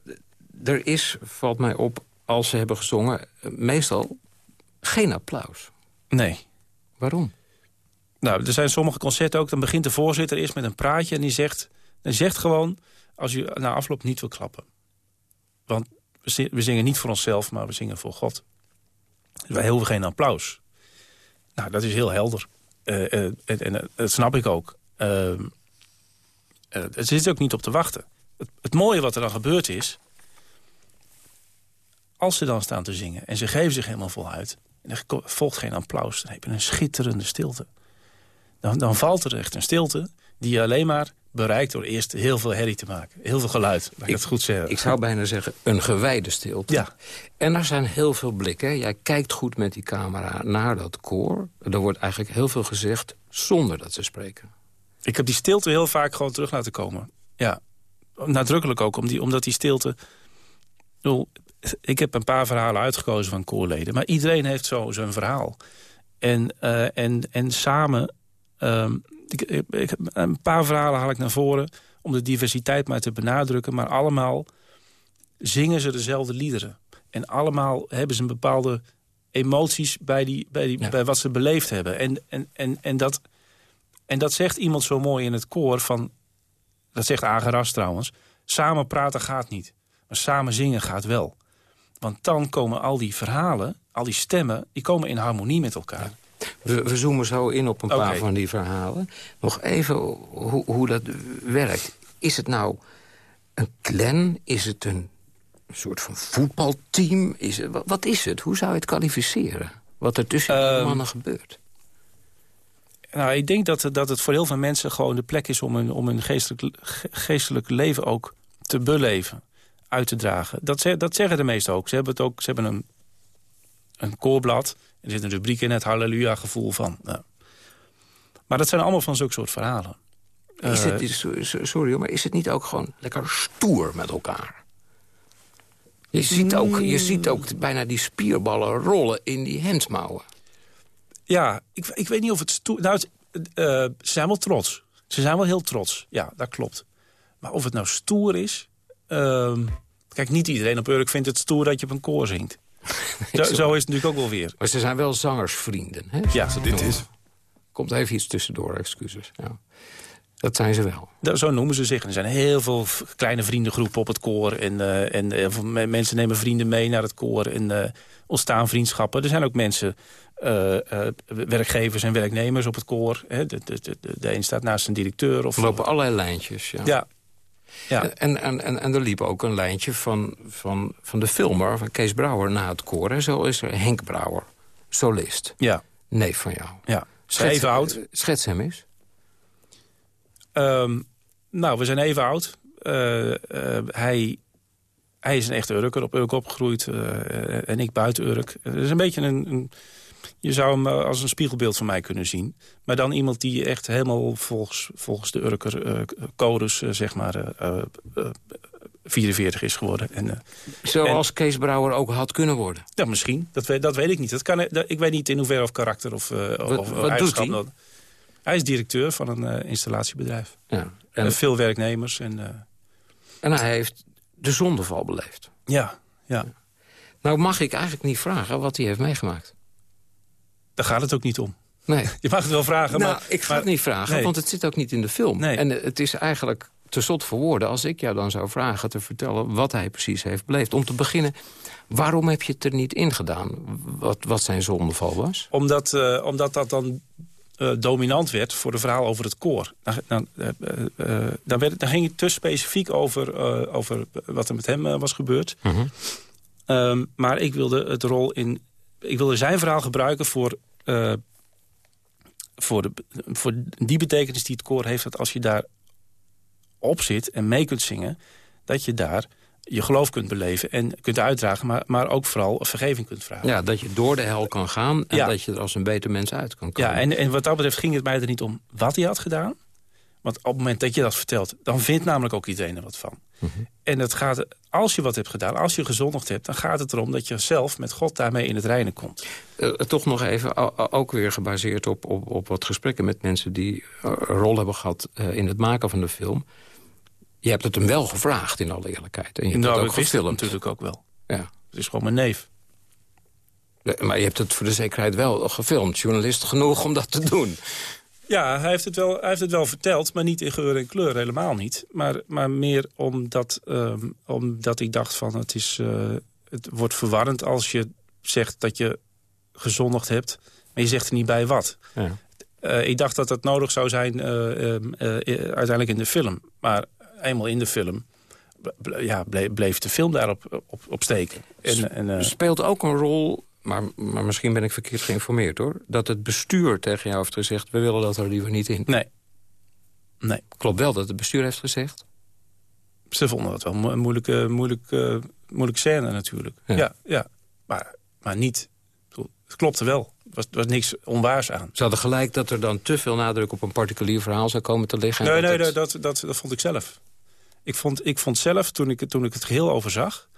er is, valt mij op, als ze hebben gezongen... eh, meestal geen applaus.
Nee.
Waarom?
Nou, er zijn sommige concerten ook, dan begint de voorzitter eerst met een praatje... en die zegt, die zegt gewoon, als u na afloop niet wil klappen. Want we zingen niet voor onszelf, maar we zingen voor God. Dus wij hoeven geen applaus. Nou, dat is heel helder. Eh, eh, en, eh, dat snap ik ook. Eh, er zit ook niet op te wachten. Het, mooie wat er dan gebeurd is... als ze dan staan te zingen en ze geven zich helemaal voluit... en er volgt geen applaus, dan heb een schitterende stilte. Dan, dan valt er echt een stilte die je alleen maar bereikt... door eerst heel veel herrie te maken. Heel veel geluid, laat ik het goed zeggen.
Ik zou bijna zeggen, een gewijde stilte.
Ja.
En er zijn heel veel blikken. Jij kijkt goed met die camera naar dat koor. Er wordt eigenlijk heel veel gezegd zonder dat ze spreken.
Ik heb die stilte heel vaak gewoon terug laten komen. Ja, nadrukkelijk ook, om die, omdat die stilte... Ik heb een paar verhalen uitgekozen van koorleden. Maar iedereen heeft zo zijn verhaal. En, eh, en, en samen... ehm, ik, ik, ik- een paar verhalen haal ik naar voren... om de diversiteit maar te benadrukken. Maar allemaal zingen ze dezelfde liederen. En allemaal hebben ze een bepaalde emoties bij, die, bij, die, bij wat ze beleefd hebben. En, en, en, en, dat, en dat zegt iemand zo mooi in het koor van... Dat zegt Ageras trouwens. Samen praten gaat niet. Maar samen zingen gaat wel. Want dan komen al die verhalen, al die stemmen... die komen in harmonie met elkaar.
We, we zoomen zo in op een paar van die verhalen. Nog even hoe, hoe dat werkt. Is het nou een clan? Is het een soort van voetbalteam? Is het, wat is het? Hoe zou je het kwalificeren? Wat er tussen die
Ehm,
mannen gebeurt?
Nou, ik denk dat, dat het voor heel veel mensen gewoon de plek is... om hun, om hun geestelijk, ge- geestelijk leven ook te beleven. uit te dragen. Dat, ze, dat zeggen de meesten ook. Ze hebben, het ook, ze hebben een, een koorblad. Er zit een rubriek in het halleluja-gevoel van. Nou. Maar dat zijn allemaal van zulke soort verhalen.
Is
Eh,
het, is- sorry, maar is het niet ook gewoon lekker stoer met elkaar? Je ziet ook, je ziet ook bijna die spierballen rollen in die hemdsmouwen.
Ja, ik, ik weet niet of het stoer... Nou, het- eh, ze zijn wel trots. Ze zijn wel heel trots. Ja, dat klopt. Maar of het nou stoer is... ehm, kijk, niet iedereen op Urk vindt het stoer dat je op een koor zingt. zo, is het natuurlijk ook wel weer.
Maar ze zijn wel zangersvrienden. Hè?
Ja,
Dit is... Komt even iets tussendoor, excuses. Ja. Dat zijn ze wel.
Zo noemen ze zich. Er zijn heel veel kleine vriendengroepen op het koor. En, eh, en heel veel me- mensen nemen vrienden mee naar het koor. En eh, ontstaan vriendschappen. Er zijn ook mensen, eh, eh, werkgevers en werknemers op het koor. Hè. De, de, de, de een staat naast een directeur. Of,
Er lopen allerlei lijntjes. Ja.
Ja. Ja.
En, en, en, en er liep ook een lijntje van, van, van de filmer, van Kees Brouwer, na het koor. En zo is er Henk Brouwer, solist.
Ja.
Neef van jou.
Ja.
Schets-
even oud.
Schets hem eens.
Ehm, nou, we zijn even oud. Eh, eh, hij, hij is een echte Urker, op Urk opgegroeid. eh, en ik buiten Urk. Het is een beetje een, een- Je zou hem eh, als een spiegelbeeld van mij kunnen zien. Maar dan iemand die echt helemaal volgens, volgens de Urker eh, codes, eh, zeg maar, eh, eh, eh, 44 is geworden. En,
Zoals Kees Brouwer ook had kunnen worden.
ja, misschien. Dat weet, dat weet ik niet. Dat kan, dat- ik weet niet in hoeverre of karakter of,
Wat-
of
wat doet hij?
Hij is directeur van een installatiebedrijf.
Ja.
En,
En,
veel werknemers. En,
en hij heeft de zondeval beleefd.
ja, ja,
Nou mag ik eigenlijk niet vragen wat hij heeft meegemaakt.
Daar gaat het ook niet om.
Nee.
Je mag het wel vragen,
nou,
maar...
ik ga
maar-
het niet vragen,
nee.
want het zit ook niet in de film.
Nee.
En eh, het is eigenlijk te zot voor woorden als ik jou dan zou vragen te vertellen... wat hij precies heeft beleefd. Om te beginnen, waarom heb je het er niet in gedaan? Wat, wat zijn zondeval was?
Omdat, eh, omdat dat dan eh, dominant werd voor de verhaal over het koor. Dan, dan, eh, dan, werd, het- dan ging het te specifiek over, over wat er met hem was gebeurd. Ehm, maar ik wilde het rol in... Ik wilde zijn verhaal gebruiken voor... eh, voor, de, voor die betekenis die het koor heeft... dat als je daar op zit en mee kunt zingen... dat je daar je geloof kunt beleven en kunt uitdragen... maar, maar ook vooral vergeving kunt vragen.
Ja, dat je door de hel kan gaan en
Ja.
dat je er als een beter mens uit kan komen.
Ja, en, en wat dat betreft ging het mij er niet om wat hij had gedaan. Want op het moment dat je dat vertelt, dan vindt namelijk ook iedereen er wat van.
Mhm.
En het gaat, als je wat hebt gedaan, als je gezondigd hebt... dan gaat het erom dat je zelf met God daarmee in het reinen komt.
Eh, toch nog even, ook weer gebaseerd op, op, op wat gesprekken met mensen... die eh, een rol hebben gehad eh, in het maken van de film. Je hebt het hem wel gevraagd, in alle eerlijkheid. En je hebt
nou,
het ook gefilmd.
natuurlijk ook wel.
Ja.
Het is gewoon mijn neef.
Eh, Maar je hebt het voor de zekerheid wel gefilmd. Journalist genoeg om dat te doen.
Ja, hij heeft, het wel, hij heeft het wel verteld, maar niet in geur en kleur, helemaal niet. Maar, maar meer omdat, ehm, omdat ik dacht van het, is, eh, het wordt verwarrend als je zegt dat je gezondigd hebt... maar je zegt er niet bij wat.
Ja.
Eh, ik dacht dat dat nodig zou zijn eh, ehm, eh, uiteindelijk in de film. Maar eenmaal in de film ja, bleef, de film daarop op, op steken. En, en,
Speelt ook een rol, maar, maar misschien ben ik verkeerd geïnformeerd hoor... dat het bestuur tegen jou heeft gezegd... we willen dat er liever niet in.
nee. Nee.
Klopt wel dat het bestuur heeft gezegd?
Ze vonden het wel een mo- een moeilijke, moeilijke, moeilijke scène natuurlijk.
Ja.
Ja, ja, Maar, maar niet. Het klopte wel. Er was, was niks onwaars aan.
Ze hadden gelijk dat er dan te veel nadruk op een particulier verhaal zou komen te liggen. en
Nee,
dat
nee,
het-
nee dat, dat, dat vond ik zelf. Ik vond, ik vond zelf, toen ik, toen ik het geheel overzag...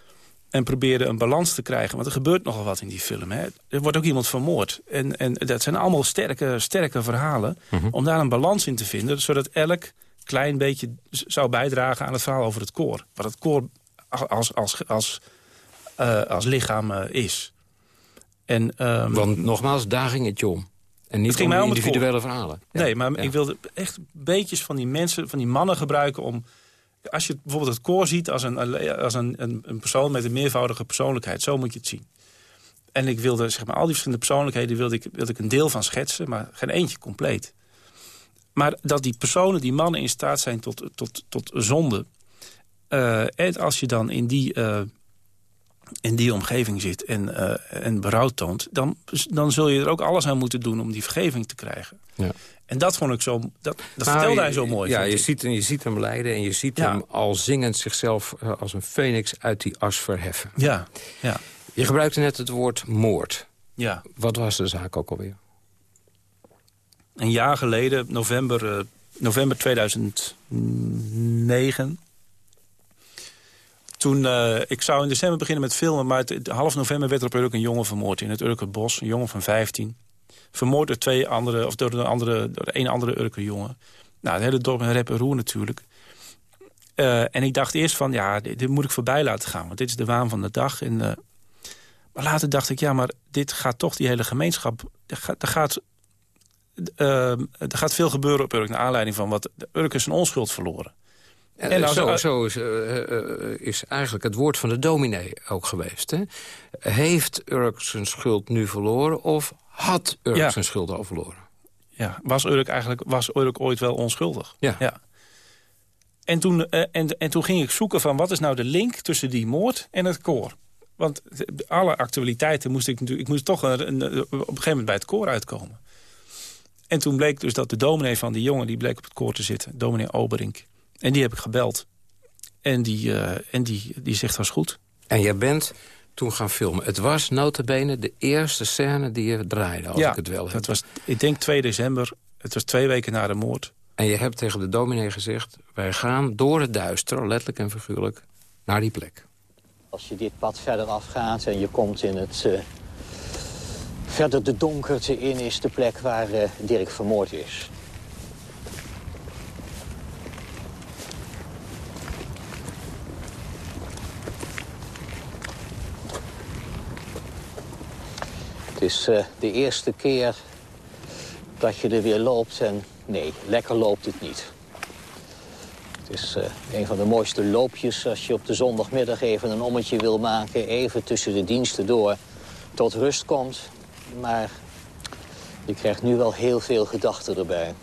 en probeerde een balans te krijgen... want er gebeurt nogal wat in die film. Hè. Er wordt ook iemand vermoord. En, en dat zijn allemaal sterke, sterke verhalen...
Mhm.
om daar een balans in te vinden... zodat elk klein beetje zou bijdragen aan het verhaal over het koor. Wat het koor als, als, als, eh, als lichaam eh, is. En, ehm,
Want nogmaals, daar ging het je om. En niet om individuele verhalen. Ja.
Nee, maar
Ja.
ik wilde echt beetjes van die mensen, van die mannen gebruiken om... Als je bijvoorbeeld het koor ziet als een, als een, een, persoon met een meervoudige persoonlijkheid. Zo moet je het zien. En ik wilde, zeg maar, al die verschillende persoonlijkheden wilde ik, wilde ik een deel van schetsen, maar geen eentje compleet. Maar dat die personen, die mannen in staat zijn tot, tot, tot zonde. eh, en als je dan in die, eh, in die omgeving zit en, uh, en berouw toont... Dan, dan zul je er ook alles aan moeten doen om die vergeving te krijgen.
Ja.
En dat vond ik zo, dat, dat
Nou,
vertelde hij zo mooi.
Ja, je
ik.
ziet, je ziet hem lijden en je ziet
Ja.
hem al zingend zichzelf eh, als een phoenix uit die as verheffen.
Ja, ja,
Je gebruikte net het woord moord.
ja.
Wat was de zaak ook alweer?
Een jaar geleden, november, eh, november 2009... Toen, eh, ik zou in december beginnen met filmen... maar het, half november werd er op Urk een jongen vermoord in het Urkenbos. Een jongen van 15. Vermoord door twee andere, of door een andere, door een andere Urker jongen. Nou, het hele dorp een rep en roer natuurlijk. Eh, en ik dacht eerst van, ja, dit, moet ik voorbij laten gaan. Want dit is de waan van de dag. En, eh, maar later dacht ik, ja, maar dit gaat toch die hele gemeenschap... Er gaat, er gaat, er gaat veel gebeuren op Urk... naar aanleiding van wat... Urk is een onschuld verloren.
En
En als-
zo, zo is, eh, eh, is eigenlijk het woord van de dominee ook geweest. Hè? Heeft Urk zijn schuld nu verloren of had Urk
Ja.
zijn schuld al verloren?
Ja, was Urk eigenlijk was Urk ooit wel onschuldig?
Ja.
En, toen, eh, en, en toen ging ik zoeken van wat is nou de link tussen die moord en het koor. Want alle actualiteiten moest ik natuurlijk... Ik moest toch een, een- op een gegeven moment bij het koor uitkomen. En toen bleek dus dat de dominee van die jongen... die bleek op het koor te zitten, dominee Oberink. En die heb ik gebeld. En die, eh, en die, die zegt, was goed.
En jij bent toen gaan filmen. Het was notabene de eerste scène die je draaide, als ik het wel heb.
dat was, ik denk 2 december. Het was twee weken na de moord.
En je hebt tegen de dominee gezegd... wij gaan door het duister, letterlijk en figuurlijk, naar die plek.
Als je dit pad verder afgaat en je komt in het... eh, verder de donkerte in is de plek waar eh, Dirk vermoord is. Het is eh, de eerste keer dat je er weer loopt en nee, lekker loopt het niet. Het is eh, een van de mooiste loopjes als je op de zondagmiddag even een ommetje wil maken. Even tussen de diensten door tot rust komt. Maar je krijgt nu wel heel veel gedachten erbij.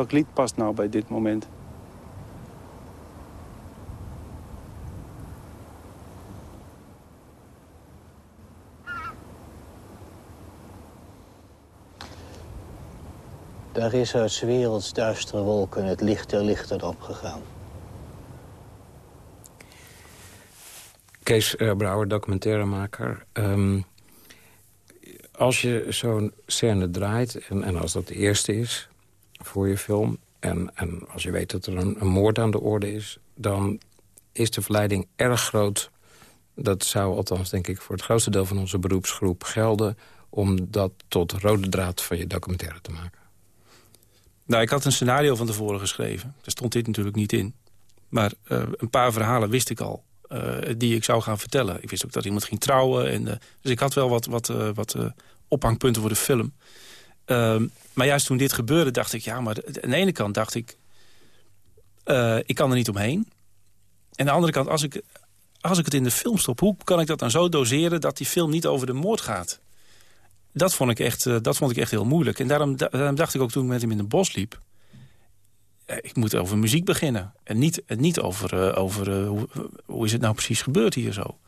Welk lied past nou bij dit moment?
Daar is uit 's werelds duistere wolken het licht der lichten opgegaan.
Kees eh, Brouwer, documentairemaker. Ehm, als je zo'n scène draait, en, en als dat de eerste is voor je film... en, en als je weet dat er een, een moord aan de orde is... dan is de verleiding erg groot. Dat zou althans, denk ik, voor het grootste deel van onze beroepsgroep gelden... om dat tot rode draad van je documentaire te maken.
Nou, ik had een scenario van tevoren geschreven. Daar stond dit natuurlijk niet in. Maar eh, een paar verhalen wist ik al. eh, die ik zou gaan vertellen. Ik wist ook dat iemand ging trouwen. En, eh, dus ik had wel wat, wat, wat ophangpunten voor de film. Ehm, maar juist toen dit gebeurde dacht ik... ja, maar aan de ene kant dacht ik... eh, ik kan er niet omheen. En aan de andere kant, als ik, als ik het in de film stop... hoe kan ik dat dan zo doseren dat die film niet over de moord gaat? Dat vond ik echt, eh, dat vond ik echt heel moeilijk. En daarom, da- daarom dacht ik ook toen ik met hem in het bos liep... eh, ik moet over muziek beginnen. En niet, niet over, over hoe, hoe is het nou precies gebeurd hier zo.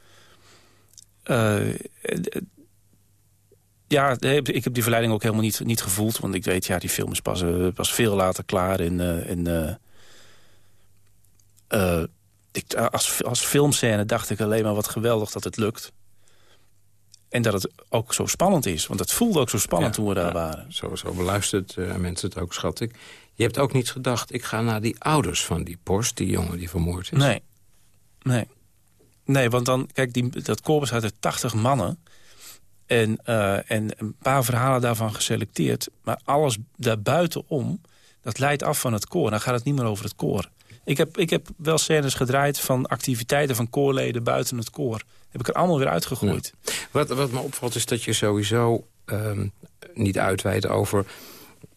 Ja, ik heb die verleiding ook helemaal niet, niet gevoeld. Want ik weet, ja, die film is pas, eh, pas veel later klaar. En, eh, en, eh, eh, ik, als, als filmscène dacht ik alleen maar wat geweldig dat het lukt. En dat het ook zo spannend is. Want het voelde ook zo spannend toen we daar waren.
Zo, zo beluistert uh, mensen het ook, schat ik. Je hebt ook niet gedacht, ik ga naar die ouders van die Porsche... die jongen die vermoord is.
Nee. Nee. Nee, want dan, kijk, die, dat koor bestaat uit 80 mannen. En, uh, en een paar verhalen daarvan geselecteerd. Maar alles daarbuitenom, dat leidt af van het koor. Dan gaat het niet meer over het koor. Ik heb, ik heb wel scènes gedraaid van activiteiten van koorleden buiten het koor. Heb ik er allemaal weer uitgegooid.
Ja. Wat, wat me opvalt is dat je sowieso um, niet uitweidt over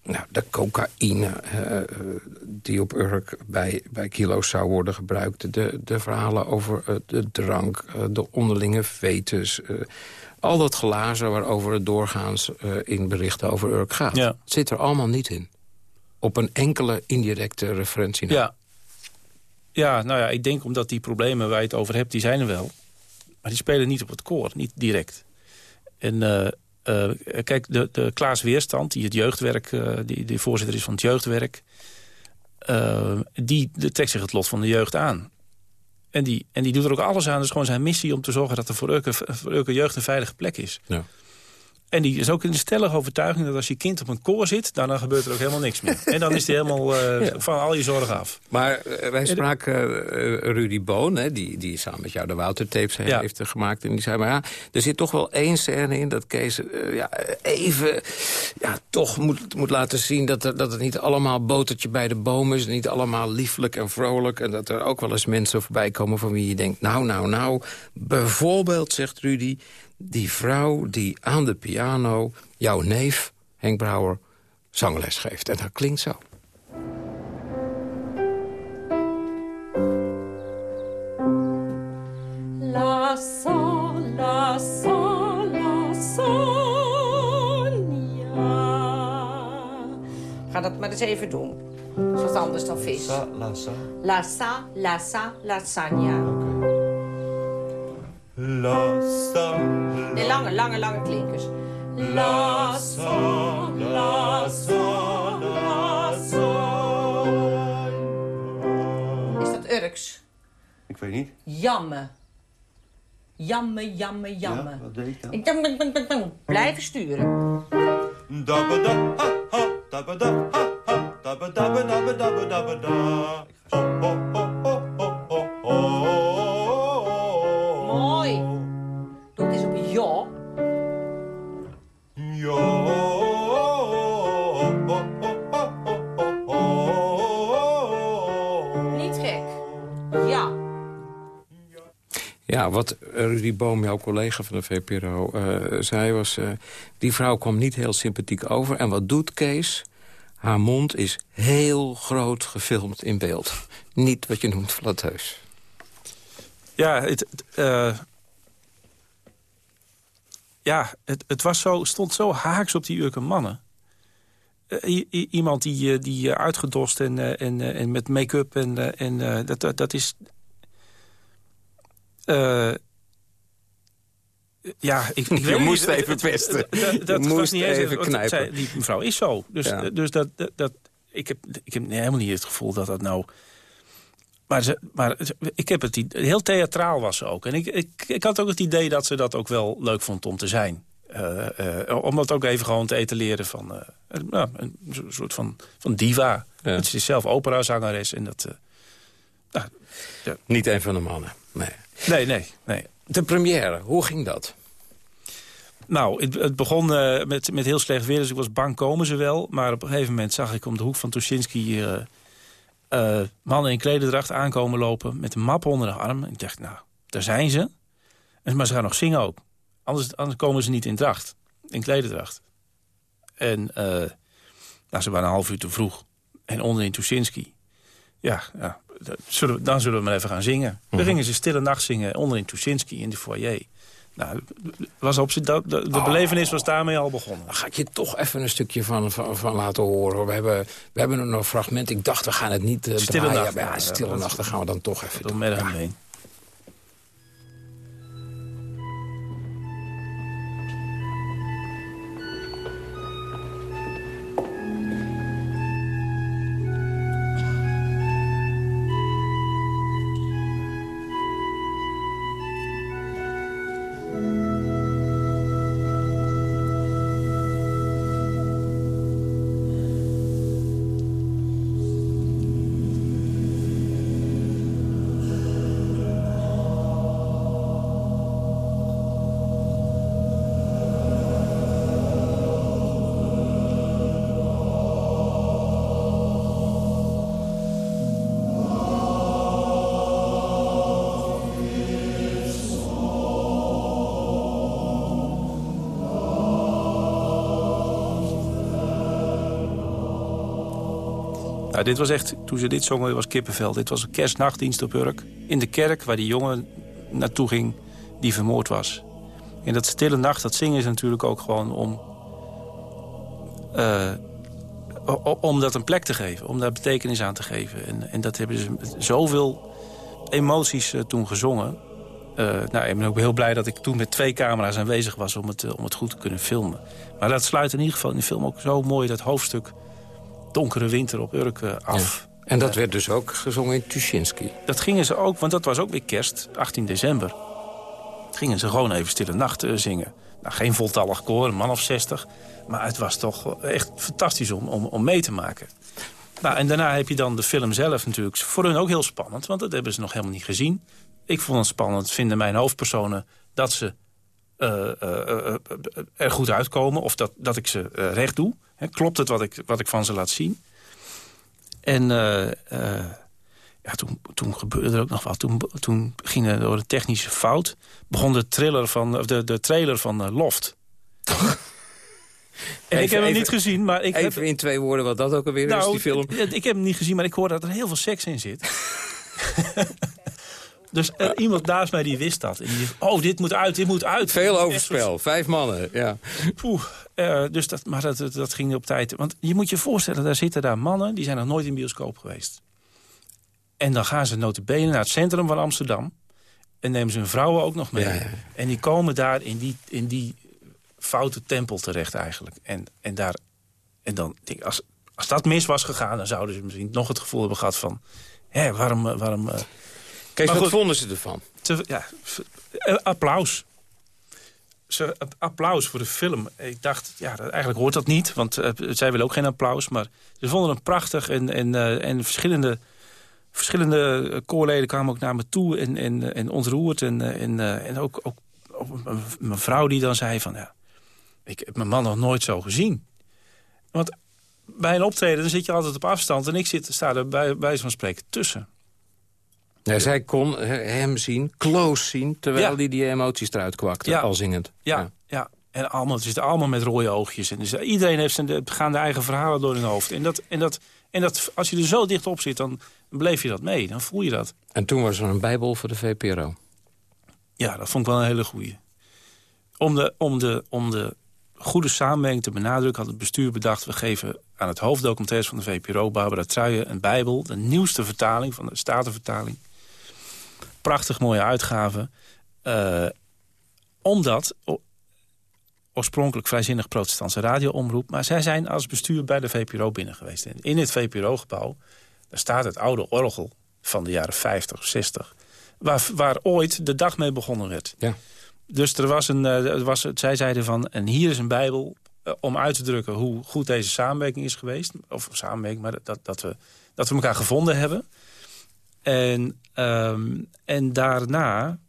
nou, de cocaïne uh, die op Urk bij, bij kilo's zou worden gebruikt. De, de verhalen over uh, de drank, de onderlinge fetus. Al dat glazen waarover het doorgaans in berichten over Urk gaat.
Ja.
zit er allemaal niet in. Op een enkele indirecte referentie. naar.
Ja. ja, nou ja, ik denk omdat die problemen waar je het over hebt, die zijn er wel. Maar die spelen niet op het koor, niet direct. En uh, kijk, de, de Klaas Weerstand, die het jeugdwerk, uh, die, die voorzitter is van het jeugdwerk... Uh, die de, trekt zich het lot van de jeugd aan. En die, en die doet er ook alles aan. Is gewoon zijn missie om te zorgen dat er voor elke, voor elke jeugd een veilige plek is.
Ja.
En die is ook in de stellige overtuiging dat als je kind op een koor zit... dan, dan gebeurt er ook helemaal niks meer. en dan is hij helemaal uh, ja. van al je zorgen af.
Maar uh, wij spraken uh, Rudy Boon, hè, die, die samen met jou de Wouter-tapes ja. heeft gemaakt. En die zei, maar ja, er zit toch wel één scène in... dat Kees ja, even ja, toch moet, moet laten zien dat, er, dat het niet allemaal botertje bij de boom is. Niet allemaal lieflijk en vrolijk. En dat er ook wel eens mensen voorbij komen van wie je denkt... nou, nou, nou, bijvoorbeeld, zegt Rudy die vrouw die aan de piano jouw neef, Henk Brouwer, zangles geeft. En dat klinkt zo.
La sol, la sol, la sonia. Ga dat maar eens even doen. Dat is wat anders dan vis.
Sa, la, sa.
La sa, la sa, lasagna.
Okay. La, sa, la.
Nee, lange, lange, lange klinkers.
La, sa, la, sa, la, sa.
Is dat Urks?
Ik weet niet.
Jamme. Jamme, jamme, jamme.
Ja, wat deed ik dan?
Ik dang, dang, dang, dang, dang. Blijven sturen.
Da, ha, ha, da, ha, ha, da. Ho, ho, ho,
Ja,
wat Rudy Boom, jouw collega van de VPRO, uh, zei was... Uh, die vrouw kwam niet heel sympathiek over. En wat doet Kees? Haar mond is heel groot gefilmd in beeld. Niet wat je noemt flatteus.
Ja, het, uh, ja, het, het was zo, stond zo haaks op die Urke mannen. iemand die, die uitgedost en, en, en met make-up en, en dat, dat is... Uh, ja, ik, ik
je moest niet, even pesten.
Dat,
je moest
niet
even
eens,
knijpen.
Zei, die mevrouw is zo. Dus, ja. dus dat, dat, dat, ik, heb, ik heb helemaal niet het gevoel dat dat nou... Maar, ze, maar ik heb het heel theatraal was ze ook. En ik, ik, ik had ook het idee dat ze dat ook wel leuk vond om te zijn. Uh, uh, om dat ook even gewoon te etaleren van uh, nou, een soort van, van diva. Ja. Het is zelf operazangeres en dat...
Nou, ja. Niet een van de mannen, nee.
Nee, nee, nee.
De première, hoe ging dat?
Nou, het, het begon uh, met, met heel slecht weer, dus ik was bang komen ze wel. Maar op een gegeven moment zag ik om de hoek van Tuschinski... Uh, uh, mannen in klederdracht aankomen lopen met een map onder de arm. Ik dacht, nou, daar zijn ze. En, maar ze gaan nog zingen ook. Anders, anders komen ze niet in dracht, in klederdracht. En nou, ze waren een half uur te vroeg. En onderin Tuschinski. Ja, ja zullen, dan zullen we maar even gaan zingen. Mm -hmm. Dan gingen ze Stille Nacht zingen onderin Tuschinski in de foyer. Nou, was op, de, de, de oh. belevenis was daarmee al begonnen.
Dan ga ik je toch even een stukje van, van, van laten horen. We hebben, we hebben nog een fragment. Ik dacht, we gaan het niet uh,
Stille
draaien.
Nacht.
Ja, ja, Stille Nacht, dan gaan we dan toch even
doen. Met Nou, dit was echt, toen ze dit zongen, was kippenvel. Dit was een kerstnachtdienst op Urk. In de kerk waar die jongen naartoe ging die vermoord was. In dat stille nacht, dat zingen is natuurlijk ook gewoon om... eh, om dat een plek te geven, om daar betekenis aan te geven. En, en dat hebben ze met zoveel emoties eh, toen gezongen. Eh, nou, ik ben ook heel blij dat ik toen met twee camera's aanwezig was... om het, om het goed te kunnen filmen. Maar dat sluit in ieder geval in de film ook zo mooi... dat hoofdstuk Donkere Winter op Urk eh, af.
En dat werd dus ook gezongen in Tuschinski.
Dat gingen ze ook, want dat was ook weer kerst, 18 december. Gingen ze gewoon even Stille Nacht eh, zingen. Nou, geen voltallig koor, een man of 60. Maar het was toch echt fantastisch om, om, om mee te maken. Nou, en daarna heb je dan de film zelf natuurlijk. Voor hun ook heel spannend, want dat hebben ze nog helemaal niet gezien. Ik vond het spannend, vinden mijn hoofdpersonen... dat ze eh, eh, eh, er goed uitkomen of dat, dat ik ze recht doe. Klopt het wat ik, wat ik van ze laat zien? En ja, toen, toen gebeurde er ook nog wat. Toen, toen ging er door een technische fout... begon de, thriller van, of de, de trailer van Loft. en ik heb hem
even-
niet gezien, maar ik
Even
heb...
in twee woorden wat dat ook alweer is,
Nou,
die film.
Ik heb hem niet gezien, maar ik hoor dat er heel veel seks in zit. dus er, iemand naast mij die wist dat. En die dacht, oh, dit moet uit, dit moet uit.
Veel overspel, vijf mannen, ja.
Poeh, eh, dus dat, maar dat, dat, ging op tijd. Want je moet je voorstellen, daar zitten daar mannen... die zijn nog nooit in bioscoop geweest. En dan gaan ze notabene naar het centrum van Amsterdam... en nemen ze hun vrouwen ook nog mee.
Ja, ja.
En die komen daar in die, in die foute tempel terecht eigenlijk. En, en, daar, en dan, denk ik, als, als dat mis was gegaan... dan zouden ze misschien nog het gevoel hebben gehad van... Hé, waarom... eh, waarom eh,
Kees,
maar
wat
goed,
vonden ze ervan?
te- ja, eh, applaus. Ze, applaus voor de film. Ik dacht, ja, eigenlijk hoort dat niet. Want eh, zij willen ook geen applaus. Maar ze vonden hem prachtig. En, en, eh, en verschillende, verschillende koorleden kwamen ook naar me toe. En, en, en ontroerd. En, en, en ook, ook, mijn vrouw die dan zei van... Ja, ik heb mijn man nog nooit zo gezien. Want bij een optreden dan zit je altijd op afstand. En ik zit, sta er bij, bij van spreken tussen.
Ja, zij kon eh, hem zien, close zien... terwijl
Ja.
hij die emoties eruit kwakte,
Ja.
al zingend.
Ja, ja. En allemaal, het zit allemaal met rode oogjes. En dus iedereen heeft zijn, gaan de eigen verhalen door hun hoofd. En, dat, en, dat, en dat, als je er zo dicht op zit, dan beleef je dat mee. Dan voel je dat.
En toen was er een bijbel voor de VPRO.
Ja, dat vond ik wel een hele goeie. Om de, om de, om de goede samenwerking te benadrukken... had het bestuur bedacht... we geven aan het hoofddocumentaris van de VPRO... Barbara Truijen een bijbel. De nieuwste vertaling van de Statenvertaling. Prachtig mooie uitgave. Eh, omdat... oorspronkelijk vrijzinnig protestantse radioomroep... maar zij zijn als bestuur bij de VPRO binnen geweest. En in het VPRO-gebouw daar staat het oude orgel van de jaren 50, 60... waar, waar ooit de dag mee begonnen werd.
Ja.
Dus er was een, eh, er was, zij zeiden van, en hier is een bijbel... eh, om uit te drukken hoe goed deze samenwerking is geweest. Of samenwerking, maar dat, dat, we, dat we elkaar gevonden hebben. En, ehm, en daarna...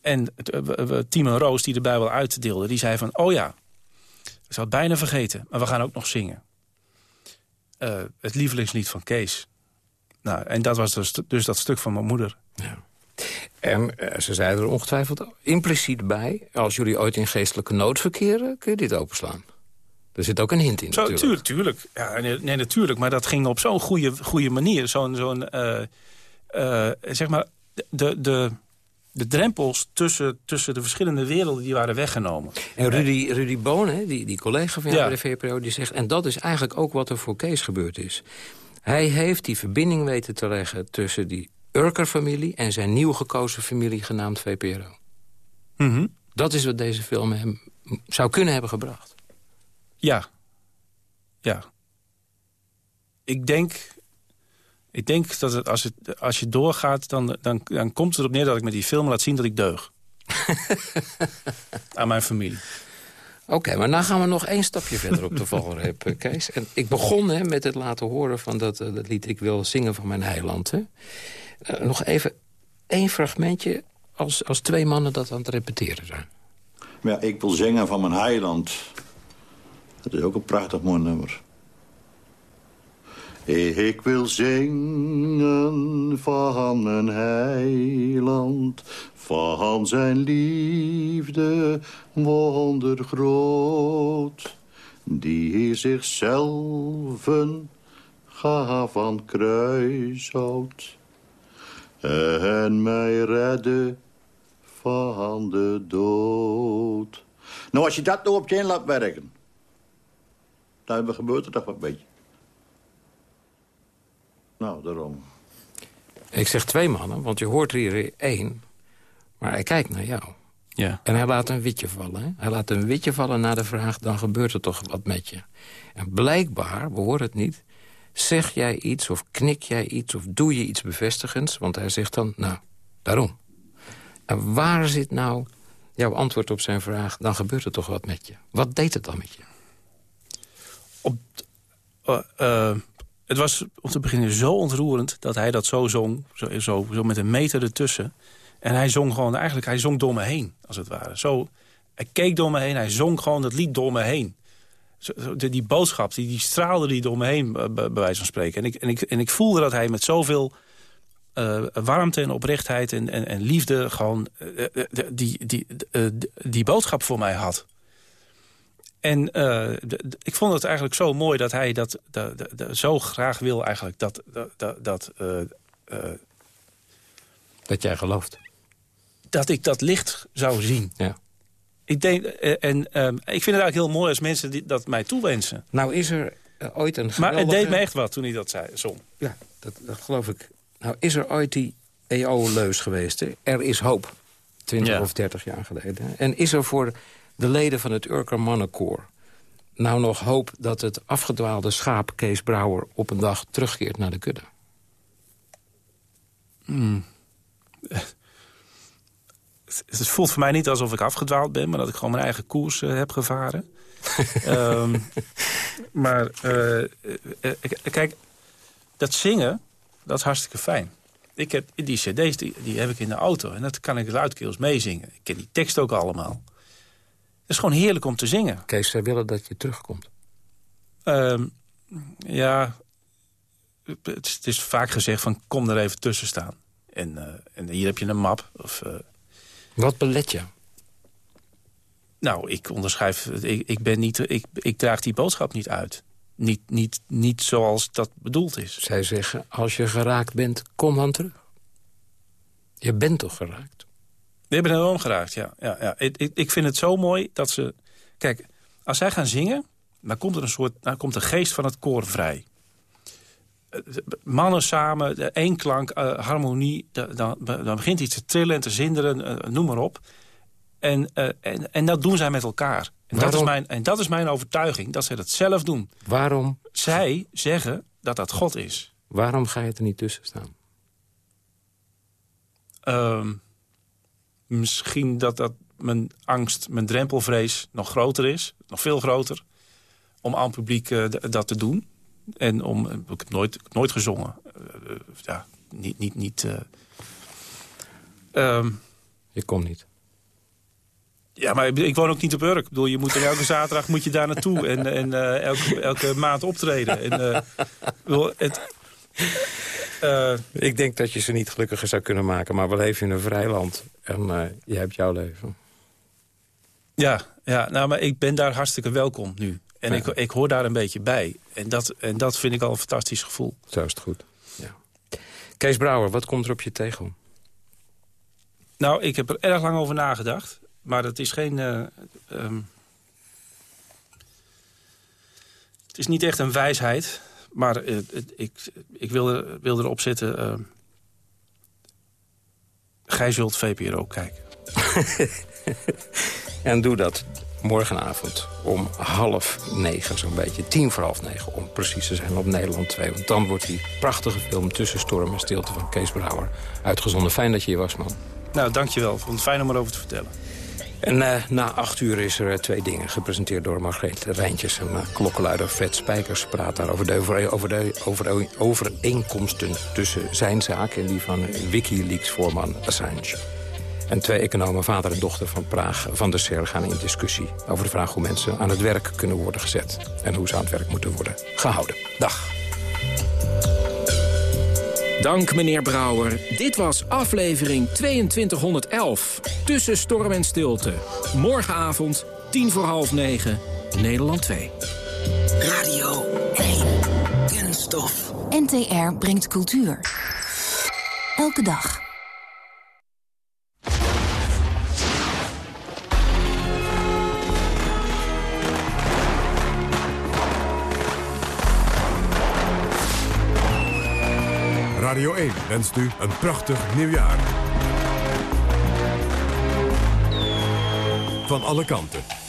En eh, Roos, die de bijbel uitdeelde, die zei van... oh ja, ik zou het bijna vergeten, maar we gaan ook nog zingen. Eh, het lievelingslied van Kees. Nou, en dat was dus, dus dat stuk van mijn moeder.
En eh, ze zeiden er ongetwijfeld impliciet bij... als jullie ooit in geestelijke nood verkeren, kun je dit openslaan. Er zit ook een hint in,
Zo,
natuurlijk.
tuurlijk, tuurlijk. Ja, nee, nee, natuurlijk. Maar dat ging op zo'n goede, goede manier. Zo'n, zo'n eh, eh, zeg maar, de, de, de drempels tussen, tussen de verschillende werelden... die waren weggenomen.
En Rudy, Rudy Boon, hè, die, die collega van jou
Ja.
bij de VPRO, die zegt... en dat is eigenlijk ook wat er voor Kees gebeurd is. Hij heeft die verbinding weten te leggen tussen die Urker-familie... en zijn nieuw gekozen familie genaamd VPRO.
Mhm.
Dat is wat deze film hem zou kunnen hebben gebracht.
Ja. Ja. Ik denk... Ik denk dat het, als, het, als je doorgaat, dan, dan, dan komt het erop neer dat ik met die film laat zien dat ik deug. Aan mijn familie.
Oké, maar nou gaan we nog één stapje verder op de valreep, eh, Kees. En ik begon hè, met het laten horen van dat, eh, dat lied Ik wil zingen van mijn heiland. Hè. Eh, nog even één fragmentje als, als twee mannen dat aan het repeteren zijn.
Ja, ik wil zingen van mijn heiland. Dat is ook een prachtig mooi nummer. Ik wil zingen van mijn heiland, van zijn liefde wondergroot, die zichzelf ga van kruishout. En mij redden van de dood. Nou, als je dat nou op je in laat werken... dan gebeurt er toch wat beetje. Nou, daarom.
Ik zeg twee mannen, want je hoort er hier één. Maar hij kijkt naar jou.
Ja.
En hij laat een witje vallen. Hè? Hij laat een witje vallen na de vraag, dan gebeurt er toch wat met je. En blijkbaar, we horen het niet... zeg jij iets of knik jij iets of doe je iets bevestigends? Want hij zegt dan, nou, daarom. En waar zit nou jouw antwoord op zijn vraag... dan gebeurt er toch wat met je? Wat deed het dan met je?
Op, uh, uh, het was om te beginnen zo ontroerend dat hij dat zo zong. Zo, zo, zo met een meter ertussen. En hij zong gewoon, eigenlijk, hij zong door me heen, als het ware. Zo, hij keek door me heen, hij zong gewoon dat lied door me heen. Zo, die, boodschap, die, die straalde die door me heen, bij wijze van spreken. En ik, en, ik, en ik voelde dat hij met zoveel warmte en oprechtheid en, en, liefde... gewoon die, die, die boodschap voor mij had. En ik vond het eigenlijk zo mooi dat hij dat, zo graag wil eigenlijk... dat, dat, dat,
dat jij gelooft
dat ik dat licht zou zien.
Ja.
Ik, denk, en, uh, ik vind het eigenlijk heel mooi als mensen die, dat mij toewensen.
Nou is er uh, ooit een
geweldige... Maar het deed me echt wat toen hij dat zei, zong.
Ja, dat, dat geloof ik. Nou is er ooit die EO-leus geweest. Hè? Er is hoop. 20 ja. of 30 jaar geleden. En is er voor de leden van het Urker Mannenkoor... nou nog hoop dat het afgedwaalde schaap Kees Brouwer... op een dag terugkeert naar de kudde?
Hmm het voelt voor mij niet alsof ik afgedwaald ben... maar dat ik gewoon mijn eigen koers uh, heb gevaren. um, maar uh, uh, kijk, dat zingen, dat is hartstikke fijn. Ik heb die cd's, die, die heb ik in de auto. En dat kan ik luidkeels meezingen. Ik ken die tekst ook allemaal. Het is gewoon heerlijk om te zingen.
Kees, zij willen dat je terugkomt.
Um, ja, het, is vaak gezegd van kom er even tussen staan. En, en hier heb je een map. Of,
wat belet je?
Nou, ik onderschrijf... Ik, ik, ben niet, ik, ik draag die boodschap niet uit. Niet, niet, niet zoals dat bedoeld is.
Zij zeggen, als je geraakt bent, kom dan terug. Je bent toch geraakt?
Je bent enorm geraakt, ja. ja, ja. Ik, ik, ik vind het zo mooi dat ze... Kijk, als zij gaan zingen, dan komt er een soort... dan komt de geest van het koor vrij mannen samen, één klank, uh, harmonie. Dan, dan begint iets te trillen en te zinderen, uh, noem maar op. En, uh, en, en dat doen zij met elkaar. En dat, is mijn, en dat is mijn overtuiging, dat zij dat zelf doen.
Waarom?
Zij zeggen dat dat God is.
Waarom ga je er niet tussen staan?
Um, misschien dat, dat mijn angst, mijn drempelvrees nog groter is. Nog veel groter. Om aan het publiek dat te doen. En om, ik heb nooit, nooit gezongen. Uh, ja, niet... niet, niet um,
je komt niet.
Ja, maar ik woon ook niet op Urk. Ik bedoel, je moet er elke zaterdag moet je daar naartoe. En, en uh, elke, elke maand optreden. En, uh, bedoel, het,
uh, ik denk dat je ze niet gelukkiger zou kunnen maken. Maar we leven in een vrij land. En je hebt jouw leven.
Ja, ja, nou, maar ik ben daar hartstikke welkom nu. En ja. ik, ik hoor daar een beetje bij. En dat, en dat vind ik al een fantastisch gevoel.
Zo is het goed. Ja. Kees Brouwer, wat komt er op je tegen?
Nou, ik heb er erg lang over nagedacht. Maar dat is geen... Uh, um, het is niet echt een wijsheid. Maar uh, ik, ik wil, er, wil erop zetten... Uh, gij zult VPRO kijken.
en doe dat morgenavond om half negen, zo'n beetje. Tien voor half negen, om precies te zijn, op Nederland 2. Want dan wordt die prachtige film Tussen Storm en Stilte van Kees Brouwer uitgezonden. Fijn dat je hier was, man.
Nou, dankjewel. Vond het fijn om erover te vertellen.
En uh, na acht uur is er uh, twee dingen, gepresenteerd door Margreet Rijntjes. En uh, klokkenluider Fred Spijkers praat daar over de, over, over de over, overeenkomsten tussen zijn zaak... en die van Wikileaks-voorman Assange. En twee economen, vader en dochter van Praag, van de SER... gaan in discussie over de vraag hoe mensen aan het werk kunnen worden gezet... en hoe ze aan het werk moeten worden gehouden. Dag.
Dank, meneer Brouwer. Dit was aflevering 2211. Tussen storm en stilte. Morgenavond, tien voor half negen, Nederland 2.
Radio 1. Kunststof. NTR brengt cultuur. Elke dag.
Radio 1 wenst u een prachtig nieuwjaar. Van alle kanten.